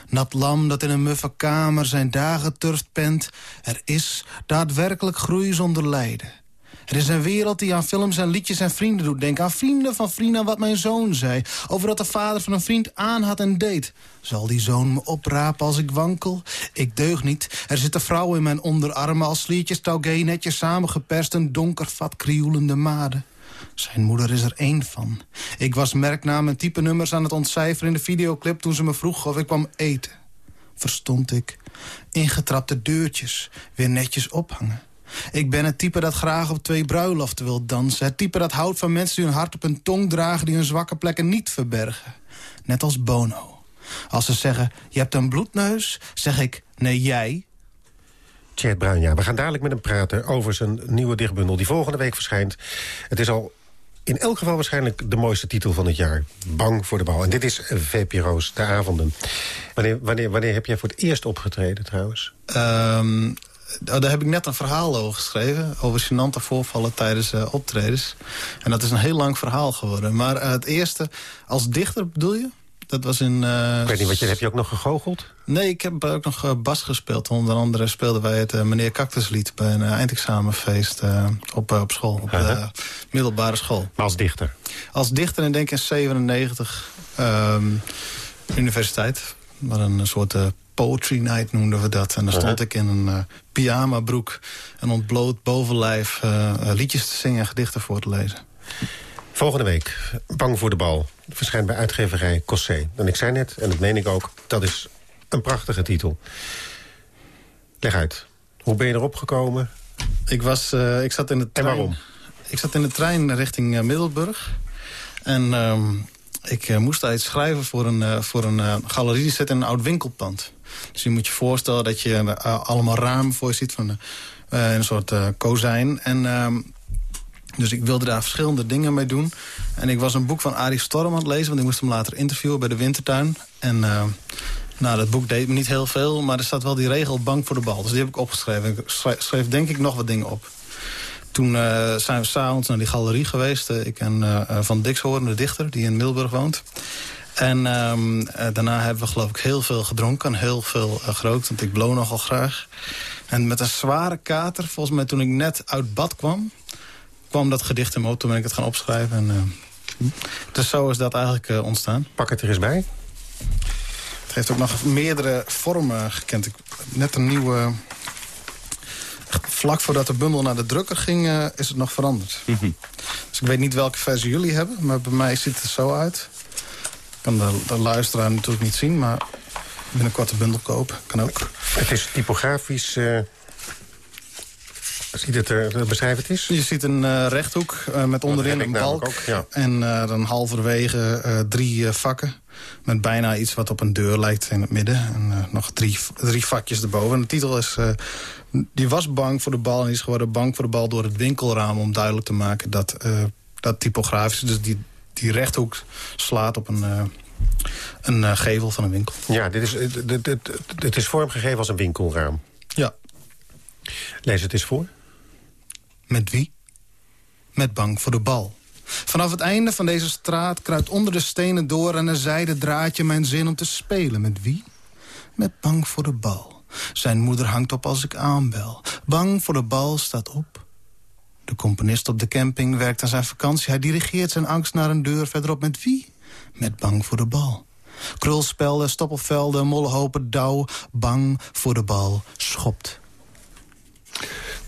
Nat lam dat in een muffe kamer zijn dagen turft pent. Er is daadwerkelijk groei zonder lijden. Er is een wereld die aan films en liedjes en vrienden doet denken. Aan vrienden van vrienden wat mijn zoon zei. Over wat de vader van een vriend aan had en deed. Zal die zoon me oprapen als ik wankel? Ik deug niet. Er zitten vrouwen in mijn onderarmen als sliertjes taugé netjes samengeperst. Een donker vat krioelende maden. Zijn moeder is er één van. Ik was merknaam en type nummers aan het ontcijferen in de videoclip... toen ze me vroeg of ik kwam eten. Verstond ik. Ingetrapte deurtjes, weer netjes ophangen. Ik ben het type dat graag op twee bruiloften wil dansen. Het type dat houdt van mensen die hun hart op hun tong dragen... die hun zwakke plekken niet verbergen. Net als Bono. Als ze zeggen, je hebt een bloedneus, zeg ik, nee jij... Tjeerd Bruin, ja. We gaan dadelijk met hem praten over zijn nieuwe dichtbundel... die volgende week verschijnt. Het is al in elk geval waarschijnlijk de mooiste titel van het jaar. Bang voor de bal. En dit is VPRO's De Avonden. Wanneer, wanneer, wanneer heb jij voor het eerst opgetreden trouwens? Um, daar heb ik net een verhaal over geschreven. Over gênante voorvallen tijdens uh, optredens. En dat is een heel lang verhaal geworden. Maar uh, het eerste, als dichter bedoel je? Dat was in... Uh, ik weet niet, wat je, heb je ook nog gegoocheld? Nee, ik heb ook nog bas gespeeld. Onder andere speelden wij het Meneer Cactuslied... bij een eindexamenfeest op, op school. Op -huh. de middelbare school. Maar als dichter? Als dichter en denk in 97... Um, universiteit. Maar een soort Poetry Night noemden we dat. En dan stond ik in een uh, pyjama broek en ontbloot bovenlijf uh, liedjes te zingen en gedichten voor te lezen. Volgende week, Bang voor de Bal, verschijnt bij uitgeverij Cossé. En ik zei net, en dat meen ik ook, dat is een prachtige titel. Leg uit, hoe ben je erop gekomen? Ik, was, uh, ik zat in de trein. En waarom? Ik zat in de trein richting Middelburg. En um, ik moest daar iets schrijven voor een, voor een galerie die zit in een oud winkelpand. Dus je moet je voorstellen dat je allemaal ramen voor je ziet... van een soort kozijn. En, uh, dus ik wilde daar verschillende dingen mee doen. En ik was een boek van Arie Storm aan het lezen... want ik moest hem later interviewen bij de Wintertuin. En nou, dat boek deed me niet heel veel... maar er staat wel die regel bang voor de bal. Dus die heb ik opgeschreven. Ik schreef denk ik nog wat dingen op. Toen uh, zijn we s'avonds naar die galerie geweest. Uh, ik en uh, Van Dixhoorn, de dichter, die in Milburg woont. En um, daarna hebben we geloof ik heel veel gedronken. Heel veel gerookt, want ik blow nogal graag. En met een zware kater, volgens mij toen ik net uit bad kwam... kwam dat gedicht in me op, toen ben ik het gaan opschrijven. En, dus zo is dat eigenlijk ontstaan. Pak het er eens bij. Het heeft ook nog meerdere vormen gekend. Ik, net een nieuwe... Vlak voordat de bundel naar de drukker ging, is het nog veranderd. Mm -hmm. Dus ik weet niet welke versie jullie hebben, maar bij mij ziet het er zo uit kan de, de luisteraar natuurlijk niet zien, maar binnenkort een bundel kopen. Kan ook. Het is typografisch... Uh, ziet het er, beschrijf het eens? Je ziet een uh, rechthoek uh, met onderin een balk. Ook, ja. En dan halverwege drie vakken. Met bijna iets wat op een deur lijkt in het midden. En nog drie, drie vakjes erboven. En de titel is... die was bang voor de bal en is geworden bang voor de bal door het winkelraam... om duidelijk te maken dat, dat typografisch... dus die die rechthoek slaat op een, uh, een uh, gevel van een winkel. Ja, dit is, dit, dit, dit is vormgegeven als een winkelraam. Ja. Lees het eens voor. Met wie? Met bang voor de bal. Vanaf het einde van deze straat kruipt onder de stenen door... en een zijde draadje mijn zin om te spelen. Met wie? Met bang voor de bal. Zijn moeder hangt op als ik aanbel. Bang voor de bal staat op. De componist op de camping werkt aan zijn vakantie. Hij dirigeert zijn angst naar een deur verderop. Met wie? Met bang voor de bal. Krulspelden, stoppelvelden, mollenhopen, dauw. Bang voor de bal, schopt.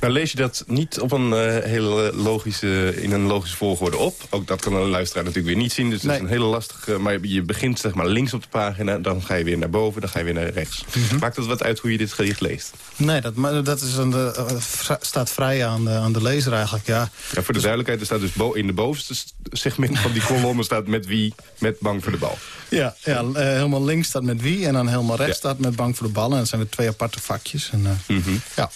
Nou lees je dat niet op een uh, hele logische, in een logische volgorde op. Ook dat kan een luisteraar natuurlijk weer niet zien. Dus het is een hele lastige... Maar je begint zeg maar links op de pagina, dan ga je weer naar boven, dan ga je weer naar rechts. Mhm. Maakt het wat uit hoe je dit gedicht leest? Nee, dat, dat is een, uh, staat vrij aan de, aan de lezer eigenlijk, ja. ja voor de duidelijkheid, er staat dus in de bovenste segment van die kolommen staat met wie, met bang voor de bal. Ja, ja uh, helemaal links staat met wie en dan helemaal rechts staat met bang voor de bal. En dat zijn weer twee aparte vakjes. En, mm -hmm. ja.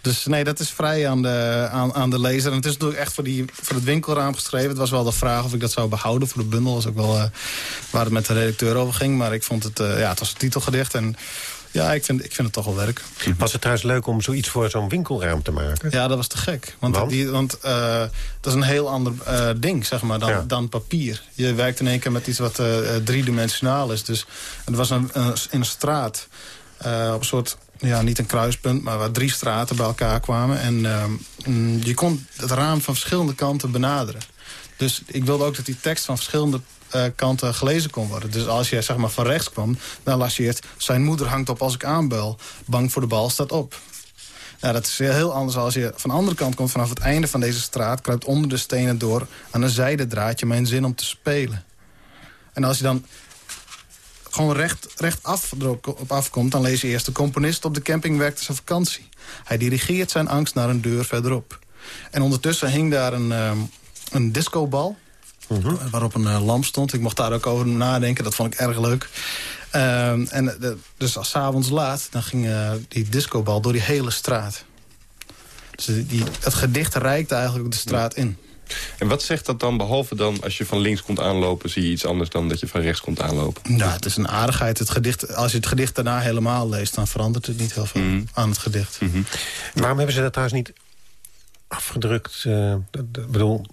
Dus nee, dat is vrij aan de, aan, aan de lezer. En het is natuurlijk echt voor, die, voor het winkelraam geschreven. Het was wel de vraag of ik dat zou behouden voor de bundel. Dat was ook wel uh, waar het met de redacteur over ging. Maar ik vond het, ja, het was een titelgedicht. En ja, ik vind, ik vind het toch wel werk. Was het trouwens leuk om zoiets voor zo'n winkelraam te maken? Ja, dat was te gek. Want, want? Die, want uh, dat is een heel ander uh, ding, zeg maar, dan, ja. dan papier. Je werkt in één keer met iets wat uh, driedimensionaal is. Dus het was een, een, in een straat op een soort ja, niet een kruispunt, maar waar drie straten bij elkaar kwamen. En uh, je kon het raam van verschillende kanten benaderen. Dus ik wilde ook dat die tekst van verschillende uh, kanten gelezen kon worden. Dus als je zeg maar, van rechts kwam, dan las je het... zijn moeder hangt op als ik aanbel. Bang voor de bal staat op. Nou, dat is heel anders als je van de andere kant komt... vanaf het einde van deze straat, kruipt onder de stenen door... aan een zijdendraadje mijn zin om te spelen. En als je dan gewoon recht, recht af, erop afkomt... dan lees je eerst de componist op de camping werkt zijn vakantie. Hij dirigeert zijn angst naar een deur verderop. En ondertussen hing daar een, um, een discobal... Uh -huh. waarop een uh, lamp stond. Ik mocht daar ook over nadenken, dat vond ik erg leuk. Um, en de, dus als 's avonds laat, dan ging uh, die discobal door die hele straat. Dus die, het gedicht reikte eigenlijk de straat in. En wat zegt dat dan, behalve dan als je van links komt aanlopen... zie je iets anders dan dat je van rechts komt aanlopen? Nou, het is een aardigheid. Het gedicht, als je het gedicht daarna helemaal leest... dan verandert het niet heel veel mm. aan het gedicht. Mm -hmm. Waarom hebben ze dat trouwens niet afgedrukt? Uh, ik bedoel,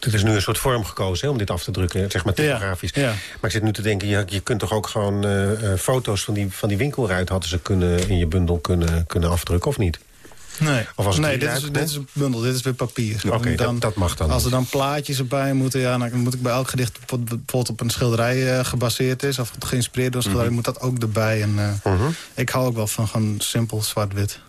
het is nu een soort vorm gekozen hè, om dit af te drukken, zeg maar. Ja, ja. Maar ik zit nu te denken, je, je kunt toch ook gewoon uh, foto's van die, van die winkelruit... hadden ze kunnen, in je bundel kunnen, kunnen afdrukken, of niet? Nee, of het nee dit, is, dit is een bundel, dit is weer papier. Oké, okay, dat, dat mag dan Als er dan plaatjes erbij moeten... Ja, dan moet ik bij elk gedicht bijvoorbeeld op een schilderij uh, gebaseerd is... of geïnspireerd door een schilderij, mm -hmm. moet dat ook erbij. En, uh, -huh. Ik hou ook wel van gewoon simpel zwart-wit.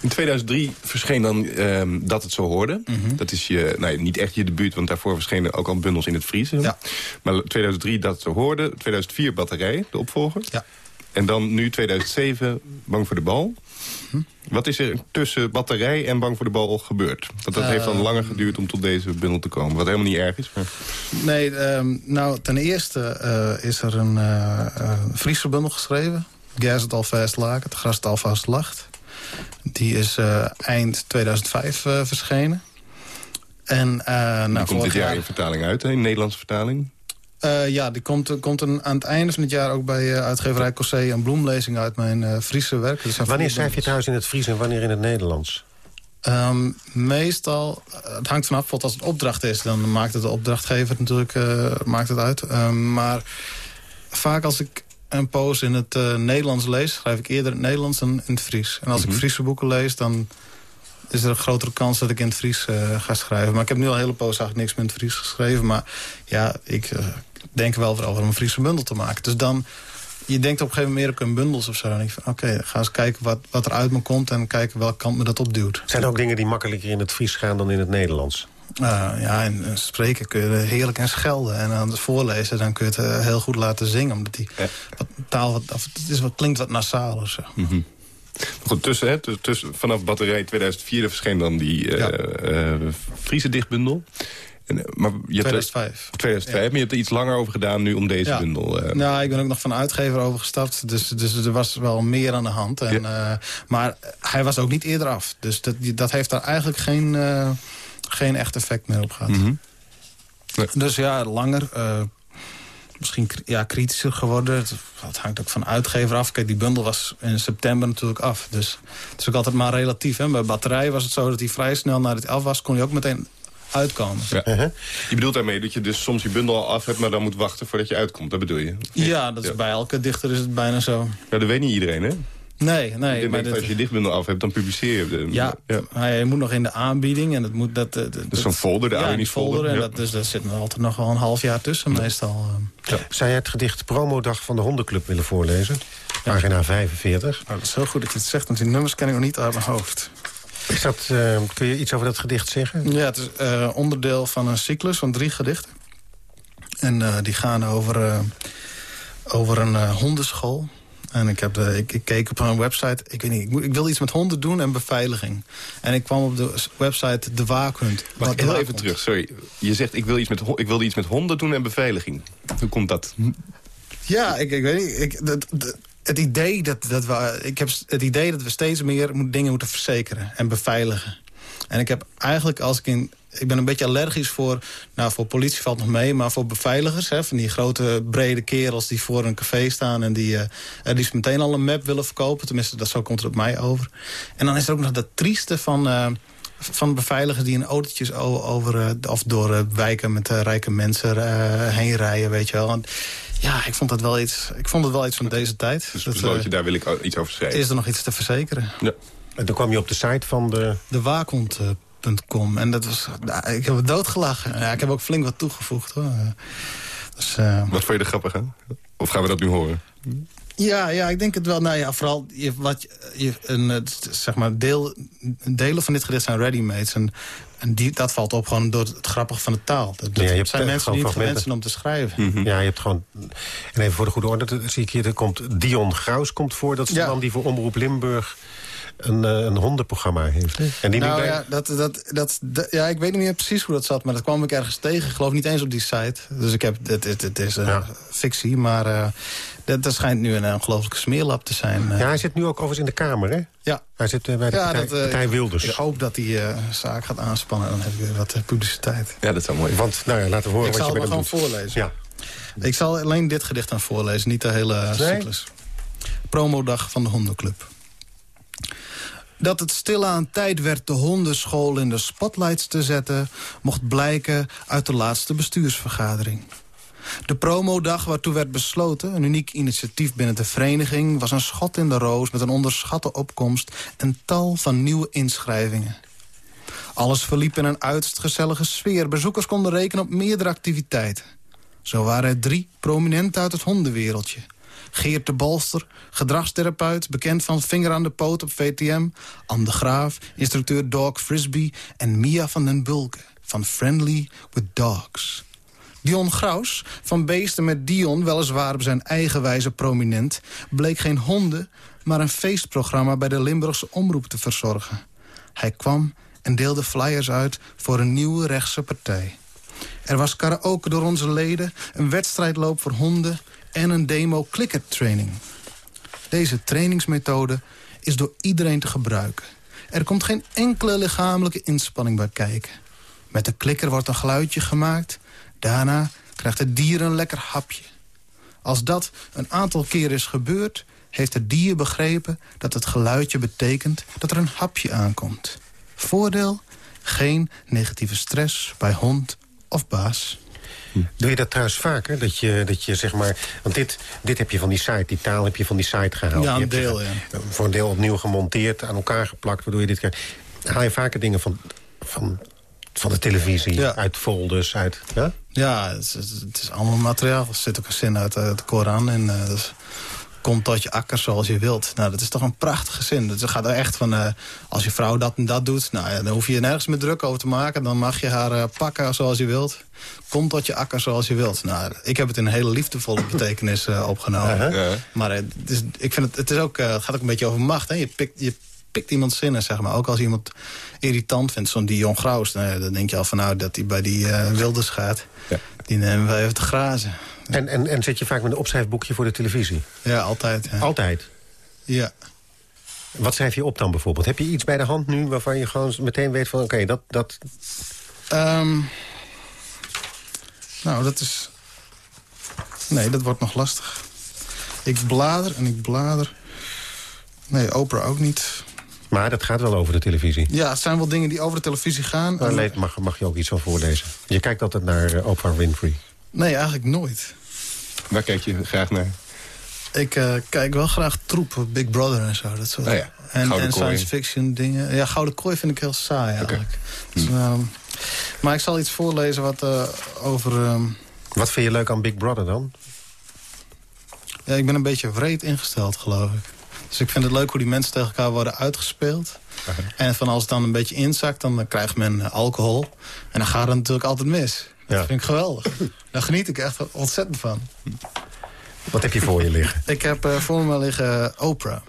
In 2003 verscheen dan um, Dat het zo hoorde. Mhm. Mm -hmm. Dat is je, nou, niet echt je debuut, want daarvoor verschenen ook al bundels in het Fries. Ja. Maar 2003 Dat het zo hoorde. 2004 Batterij, de opvolger. Ja. En dan nu 2007 Bang voor de Bal. Hm? Wat is er tussen Batterij en Bang voor de Bal gebeurd? Want dat uh, heeft dan langer geduurd om tot deze bundel te komen. Wat helemaal niet erg is. Maar... Nee, um, nou ten eerste uh, is er een uh, Friese bundel geschreven. Gers het alvast laken, het gras het alvast lacht. Die is uh, eind 2005 uh, verschenen. En, uh, nou, die komt dit jaar in vertaling uit, hè? in Nederlandse vertaling? Uh, ja, die komt, komt een, aan het einde van het jaar ook bij uh, uitgeverij Cossé... een bloemlezing uit mijn uh, Friese werk. Dus wanneer schrijf je trouwens in het Fries en wanneer in het Nederlands? Um, meestal, het hangt vanaf, als het opdracht is... dan maakt het de opdrachtgever natuurlijk maakt het uit. Um, maar vaak als ik een poos in het uh, Nederlands lees... schrijf ik eerder in het Nederlands dan in het Fries. En als mm -hmm. ik Friese boeken lees, dan is er een grotere kans dat ik in het Fries uh, ga schrijven. Maar ik heb nu al een hele poos eigenlijk niks in het Fries geschreven. Maar ja, ik uh, denk wel over een Friese bundel te maken. Dus dan, je denkt op een gegeven moment meer in bundels of zo. En ik van, oké, okay, ga eens kijken wat, wat er uit me komt... en kijken welke kant me dat opduwt. Zijn er ook dingen die makkelijker in het Fries gaan dan in het Nederlands? Uh, ja, in spreken kun je heerlijk en schelden. En aan het voorlezen dan kun je het uh, heel goed laten zingen. Omdat die ja. wat, taal wat, of, het is wat, klinkt wat nasaal of zo. Mm -hmm. Goed, tussen, hè, tussen, vanaf batterij 2004 verscheen dan die uh, ja. Friese dichtbundel. En, maar je 2005. Hebt, 2005, ja. maar je hebt er iets langer over gedaan nu om deze ja. bundel... Uh... Nou, ik ben ook nog van uitgever overgestapt. Dus, dus er was wel meer aan de hand. En, ja. uh, maar hij was ook niet eerder af. Dus dat, dat heeft daar eigenlijk geen, uh, geen echt effect meer op gehad. Mm -hmm. nee. Dus ja, langer. misschien ja, kritischer geworden. Het, het, hangt ook van uitgever af. Kijk, die bundel was in september natuurlijk af. Dus het is ook altijd maar relatief. Hè? Bij batterij was het zo dat hij vrij snel naar het af was. Kon je ook meteen uitkomen. Ja. Je bedoelt daarmee dat je dus soms je bundel al af hebt... maar dan moet wachten voordat je uitkomt, dat bedoel je? Ja, dat is bij elke dichter is het bijna zo. Ja, dat weet niet iedereen, hè? Nee, nee. Ik maar als je dichtbundel af hebt, dan publiceer je hem. ja, maar je moet nog in de aanbieding. En het moet dat, dat, is zo'n folder, de ja, folder. En ja. dat, dus daar zit nog altijd nog wel een half jaar tussen meestal. eh. Zou jij het gedicht Promodag van de Hondenclub willen voorlezen? Pagina 45. Nou, dat is heel goed dat je het zegt, want die nummers ken ik nog niet uit mijn hoofd. Is dat, eh, kun je iets over dat gedicht zeggen? Ja, het is eh, onderdeel van een cyclus van drie gedichten. En eh, die gaan over, eh, over een eh, hondenschool. En ik, heb de, ik, ik keek op een website, ik weet niet, ik, ik wilde iets met honden doen en beveiliging. En ik kwam op de website De Waakhund. Wacht, Wat heel even terug, sorry. Je zegt, ik, wil iets met, ik wilde iets met honden doen en beveiliging. Hoe komt dat? Ja, ik, ik weet niet. Ik, dat, dat- het, idee dat, dat we, ik heb het idee dat we steeds meer dingen moeten verzekeren en beveiligen. En ik heb eigenlijk als ik in... Ik ben een beetje allergisch voor... Nou, voor politie valt nog mee, maar voor beveiligers... Hè, van die grote brede kerels die voor een café staan... en die, eh, eh, die meteen al een map willen verkopen. Tenminste, dat, zo komt het op mij over. En dan is er ook nog dat trieste van... eh, van beveiligers die in autootjes over, eh, of door wijken met rijke mensen eh, heen rijden, weet je wel. En ja, ik vond dat wel iets, ik vond het wel iets van deze tijd. Dus dat, besloot je, daar wil ik iets over schrijven. is er nog iets te verzekeren? Ja. En dan kwam je op de site van de... De En dat was, nou, ik heb het doodgelachen. Ja, ik heb ook flink wat toegevoegd hoor. Dus, eh, Wat vond je er grappig aan? Of gaan we dat nu horen? Ja, ja, ik denk het wel. Nou ja, vooral je, wat je, een, eh, zeg maar deel, delen van dit gedicht zijn ready-mates. En, en die, dat valt op gewoon door het grappige van de taal. Dat, Ja, je hebt zijn eh, mensen die niet gewend zijn om te schrijven. Ja, je hebt gewoon... En even voor de goede orde, zie ik hier, er komt Dion Graus komt voor. Dat is de Ja. man die voor Omroep Limburg een, eh, een hondenprogramma heeft. hè? En die nou bij- ja, dat, dat, dat, dat- ja, ik weet niet meer precies hoe dat zat, maar dat kwam ik ergens tegen. Ik geloof niet eens op die site. Dus ik heb, het, het, het is eh, fictie, maar eh, dat, dat schijnt nu een ongelooflijke smeerlap te zijn. Ja, hij zit nu ook overigens in de Kamer, hè? Ja. Hij zit bij de Ja, partij, dat, partij Wilders. Ik hoop dat die eh, zaak gaat aanspannen. Dan heb ik weer wat publiciteit. Ja, dat zou mooi Want, nou ja, laten we horen Ik wat zal je het met hem gewoon doet. voorlezen. Ja. Ik zal alleen dit gedicht aan voorlezen, niet de hele Nee? cyclus. Promodag van de hondenclub. Dat het stilaan tijd werd de hondenschool in de spotlights te zetten... mocht blijken uit de laatste bestuursvergadering. De promodag waartoe werd besloten, een uniek initiatief binnen de vereniging... was een schot in de roos met een onderschatte opkomst... en tal van nieuwe inschrijvingen. Alles verliep in een uiterst gezellige sfeer. Bezoekers konden rekenen op meerdere activiteiten. Zo waren er drie prominenten uit het hondenwereldje. Geert de Balster, gedragstherapeut, bekend van Vinger aan de Poot op VTM... Anne de Graaf, instructeur Dog Frisbee... en Mia van den Bulke van Friendly with Dogs. Dion Graus, van Beesten met Dion, weliswaar op zijn eigen wijze prominent... bleek geen honden, maar een feestprogramma bij de Limburgse Omroep te verzorgen. Hij kwam en deelde flyers uit voor een nieuwe rechtse partij. Er was karaoke door onze leden, een wedstrijdloop voor honden... en een demo training. Deze trainingsmethode is door iedereen te gebruiken. Er komt geen enkele lichamelijke inspanning bij kijken. Met de klikker wordt een geluidje gemaakt. Daarna krijgt het dier een lekker hapje. Als dat een aantal keer is gebeurd... heeft het dier begrepen dat het geluidje betekent dat er een hapje aankomt. Voordeel? Geen negatieve stress bij hond of baas. Doe je dat trouwens vaker? Dat je, dat je zeg maar... Want dit, dit heb je van die site, die taal heb je van die site gehaald. Ja, een deel, er, ja. eh, Voor een deel opnieuw gemonteerd, aan elkaar geplakt, waardoor je dit krijgt. Haal je vaker dingen van, van, van de televisie, Ja. uit folders, uit... Ja? Ja, het is, het is allemaal materiaal. Er zit ook een zin uit eh, de Koran eh, dus kom tot je akker zoals je wilt. Nou, dat is toch een prachtige zin. Het gaat er echt van, eh, als je vrouw dat en dat doet... Nou ja, dan hoef je je nergens meer druk over te maken. Dan mag je haar eh, pakken zoals je wilt. Kom tot je akker zoals je wilt. Nou, ik heb het in een hele liefdevolle betekenis eh, opgenomen. Ja. Maar het, is, ik vind het, het, is ook, eh, het gaat ook een beetje over macht. Hè? Je, pikt, je pikt iemands zinnen, zeg maar. Ook als iemand irritant vindt, zo'n Dion Graus... Nou, ja, dan denk je al van nou dat hij bij die eh Wilders gaat. Die nemen wij even te grazen. En, en, en zet je vaak met een opschrijfboekje voor de televisie? Ja, altijd. Ja. Altijd? Ja. Wat schrijf je op dan bijvoorbeeld? Heb je iets bij de hand nu waarvan je gewoon meteen weet van... oké, dat, dat... Ehm, nou, dat is... Nee, dat wordt nog lastig. Ik blader en ik blader. Nee, Oprah ook niet. Maar dat gaat wel over de televisie. Ja, het zijn wel dingen die over de televisie gaan. En- mag, mag je ook iets van voorlezen. Je kijkt altijd naar eh, Oprah Winfrey. Nee, eigenlijk nooit. Waar kijk je graag naar? Ik eh, kijk wel graag troep, Big Brother en zo. Dat soort. Oh ja, en science fiction dingen. Ja, Gouden Kooi vind ik heel saai eigenlijk. Dus, ehm, maar ik zal iets voorlezen wat eh, over... ehm, Wat vind je leuk aan Big Brother dan? ja, ik ben een beetje wreed ingesteld, geloof ik. Dus ik vind het leuk hoe die mensen tegen elkaar worden uitgespeeld. En van als het dan een beetje inzakt, dan krijgt men alcohol. En dan gaat het natuurlijk altijd mis. Dat Ja. vind ik geweldig. Daar geniet ik echt ontzettend van. Wat heb je voor je liggen? Ik heb eh, voor me liggen Oprah.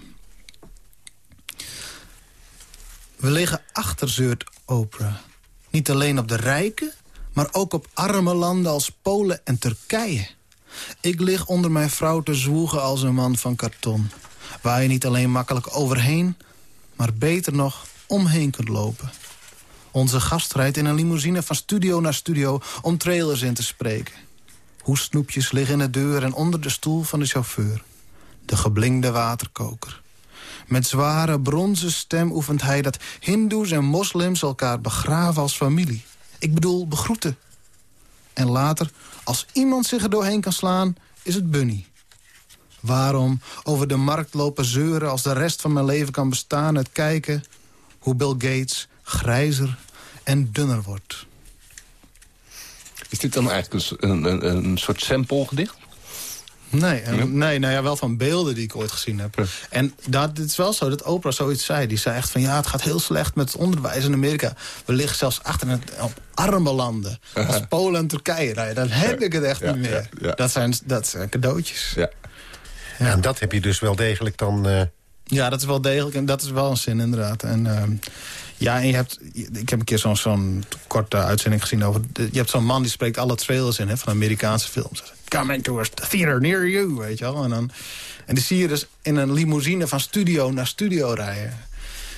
We liggen achter, zeurt Oprah. Niet alleen op de rijken, maar ook op arme landen als Polen en Turkije. Ik lig onder mijn vrouw te zwoegen als een man van karton. Waar je niet alleen makkelijk overheen, maar beter nog omheen kunt lopen. Onze gast rijdt in een limousine van studio naar studio om trailers in te spreken. Hoestsnoepjes liggen in de deur en onder de stoel van de chauffeur. De geblingde waterkoker. Met zware bronzen stem oefent hij dat hindoes en moslims elkaar begraven als familie. Ik bedoel begroeten. En later, als iemand zich er doorheen kan slaan, is het Bunny. Waarom over de markt lopen zeuren als de rest van mijn leven kan bestaan uit kijken... hoe Bill Gates grijzer en dunner wordt. Is dit dan eigenlijk een, een, een, soort sample-gedicht? Nee, en- nee nou ja, wel van beelden die ik ooit gezien heb. En dat, het is wel zo dat Oprah zoiets zei. Die zei echt van ja, het gaat heel slecht met het onderwijs in Amerika. We liggen zelfs achter het, op arme landen. Als Polen en Turkije. Nou ja, dan heb ik het echt Ja, niet meer. ja, ja. Dat, zijn, dat zijn cadeautjes. Ja. Ja. En dat heb je dus wel degelijk dan... eh, Ja, dat is wel degelijk. En dat is wel een zin, inderdaad. En ehm, ja, en je hebt... Ik heb een keer zo'n zo'n korte uitzending gezien over... Je hebt zo'n man die spreekt alle trailers in hè, van Amerikaanse films. Come into a theater near you, weet je wel. En, dan, en die zie je dus in een limousine van studio naar studio rijden.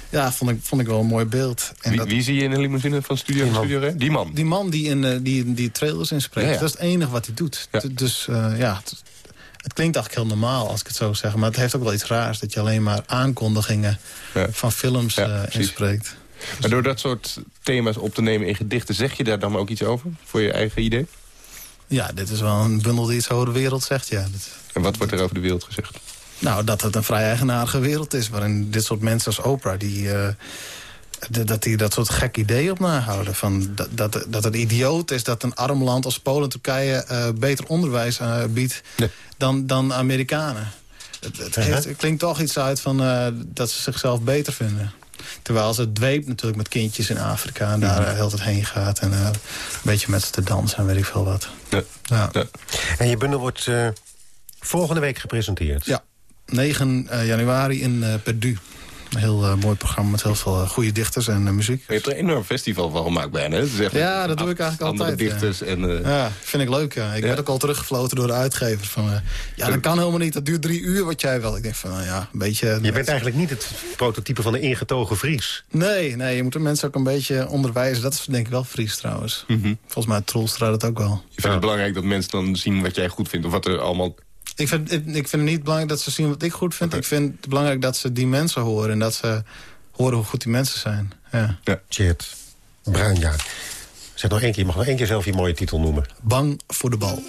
Ja, vond ik, vond ik wel een mooi beeld. En Wie, dat- wie zie je in een limousine van studio naar studio rijden? Die man. die man die in eh, die, die trailers inspreekt, Ja, ja. dat is het enige wat hij doet. Dus eh, ja, het, het klinkt eigenlijk heel normaal als ik het zo zeg. Maar het heeft ook wel iets raars dat je alleen maar aankondigingen van films eh, precies. inspreekt. Maar door dat soort thema's op te nemen in gedichten... zeg je daar dan ook iets over? Voor je eigen idee? Ja, dit is wel een bundel die iets over de wereld zegt, ja. En wat wordt er over de wereld gezegd? nou, dat het een vrij eigenaardige wereld is... waarin dit soort mensen als Oprah... die, eh, de- dat die dat soort gek ideeën op nahouden. Van dat, dat, dat het idioot is dat een arm land als Polen en Turkije... eh, beter onderwijs eh, biedt dan, dan Amerikanen. Het, het, geeft- het klinkt toch iets uit van eh, dat ze zichzelf beter vinden. Terwijl ze dweept natuurlijk met kindjes in Afrika... en daar uh, heel het heen gaat. En eh, een beetje met ze te dansen en weet ik veel wat. Ja. En je bundel wordt eh, volgende week gepresenteerd. Ja, 9 eh, januari in eh Perdu. Een heel eh, mooi programma met heel veel eh, goede dichters en eh, muziek. Je hebt er een enorm festival van gemaakt bijna. hè? Het is echt Ja, dat doe ik eigenlijk andere altijd, ja. dichters en... eh, Ja, vind ik leuk. Ja. Ik werd ook al teruggefloten door de uitgever. Van, eh, ja, dat kan helemaal niet. Dat duurt drie uur wat jij wil. Ik denk van, nou ja, een beetje... Je bent eigenlijk niet het prototype van een ingetogen Fries. Nee, nee, je moet de mensen ook een beetje onderwijzen. Dat is denk ik wel Fries trouwens. Volgens mij Troelstra dat ook wel. Je vindt het belangrijk dat mensen dan zien wat jij goed vindt... of wat er allemaal... Ik vind, ik, ik vind het niet belangrijk dat ze zien wat ik goed vind. Ik vind het belangrijk dat ze die mensen horen. En dat ze horen hoe goed die mensen zijn. Ja. Ja. Tjeerd, Bruinja. Zeg nog één keer, je mag nog één keer zelf je mooie titel noemen. Bang voor de bal.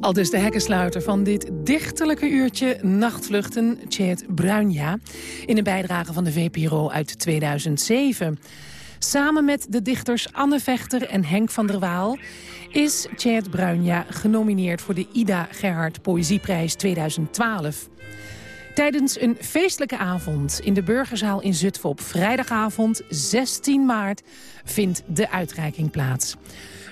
Al dus de hekkensluiter van dit dichterlijke uurtje Nachtvluchten, Tjeerd Bruinja... in een bijdrage van de VPRO uit 2007. Samen met de dichters Anne Vechter en Henk van der Waal... is Tjeerd Bruinja genomineerd voor de Ida Gerhard Poëzieprijs 2012. Tijdens een feestelijke avond in de Burgerzaal in Zutphen op vrijdagavond 16 maart vindt de uitreiking plaats.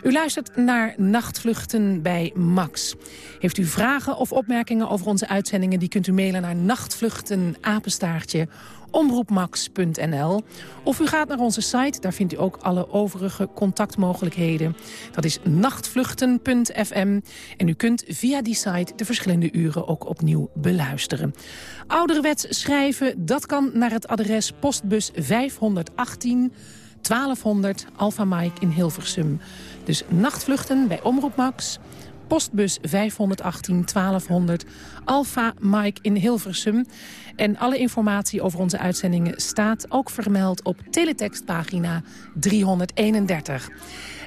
U luistert naar Nachtvluchten bij Max. Heeft u vragen of opmerkingen over onze uitzendingen... die kunt u mailen naar nachtvluchtenapenstaartje omroepmax.nl. Of u gaat naar onze site, daar vindt u ook alle overige contactmogelijkheden. Dat is nachtvluchten.fm. En u kunt via die site de verschillende uren ook opnieuw beluisteren. Ouderwets schrijven, dat kan naar het adres postbus 518 1200 Alpha Mike in Hilversum. Dus nachtvluchten bij Omroep Max, postbus 518 1200 Alpha Mike in Hilversum. En alle informatie over onze uitzendingen staat ook vermeld op teletextpagina 331.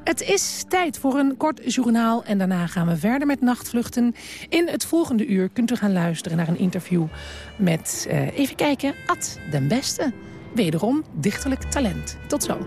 Het is tijd voor een kort journaal en daarna gaan we verder met nachtvluchten. In het volgende uur kunt u gaan luisteren naar een interview met, uh, even kijken, Ad den Beste. Wederom dichterlijk talent. Tot zo.